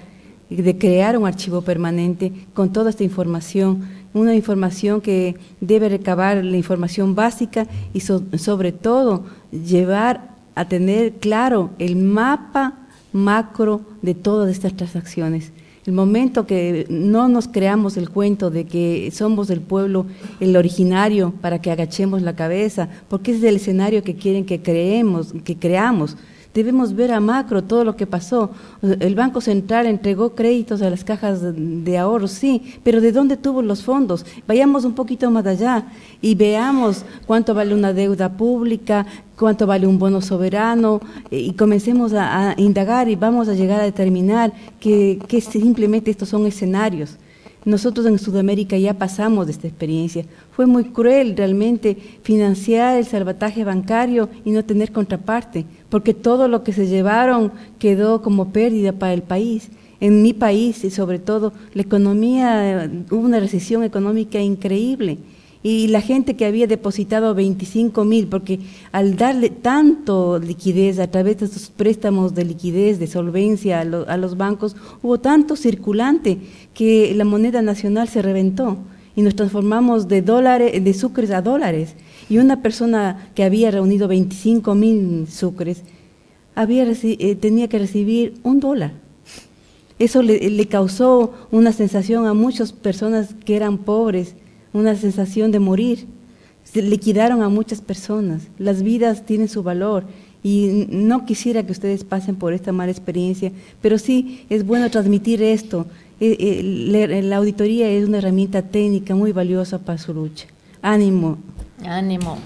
C: de crear un archivo permanente con toda esta información, una información que debe recabar la información básica y sobre todo llevar a tener claro el mapa macro de todas estas transacciones. El momento que no nos creamos el cuento de que somos el pueblo, el originario, para que agachemos la cabeza, porque es el escenario que quieren que creemos, que creamos. Debemos ver a macro todo lo que pasó. El Banco Central entregó créditos a las cajas de ahorro, sí, pero ¿de dónde tuvo los fondos? Vayamos un poquito más allá y veamos cuánto vale una deuda pública, cuánto vale un bono soberano eh, y comencemos a, indagar y vamos a llegar a determinar que, que simplemente estos son escenarios. Nosotros en Sudamérica ya pasamos de esta experiencia. Fue muy cruel realmente financiar el salvataje bancario y no tener contraparte, porque todo lo que se llevaron quedó como pérdida para el país. En mi país y sobre todo la economía, hubo una recesión económica increíble y la gente que había depositado 25 mil, porque al darle tanto liquidez a través de estos préstamos de liquidez, de solvencia a, los bancos, hubo tanto circulante que la moneda nacional se reventó y nos transformamos de dólares, de sucres a dólares. Y una persona que había reunido 25 mil sucres había, eh, tenía que recibir un dólar. Eso le, causó una sensación a muchas personas que eran pobres una sensación de morir. Liquidaron a muchas personas. Las vidas tienen su valor y no quisiera que ustedes pasen por esta mala experiencia, pero sí es bueno transmitir esto. Eh, eh, la auditoría es una herramienta técnica muy valiosa para su lucha. Ánimo.
B: Ánimo.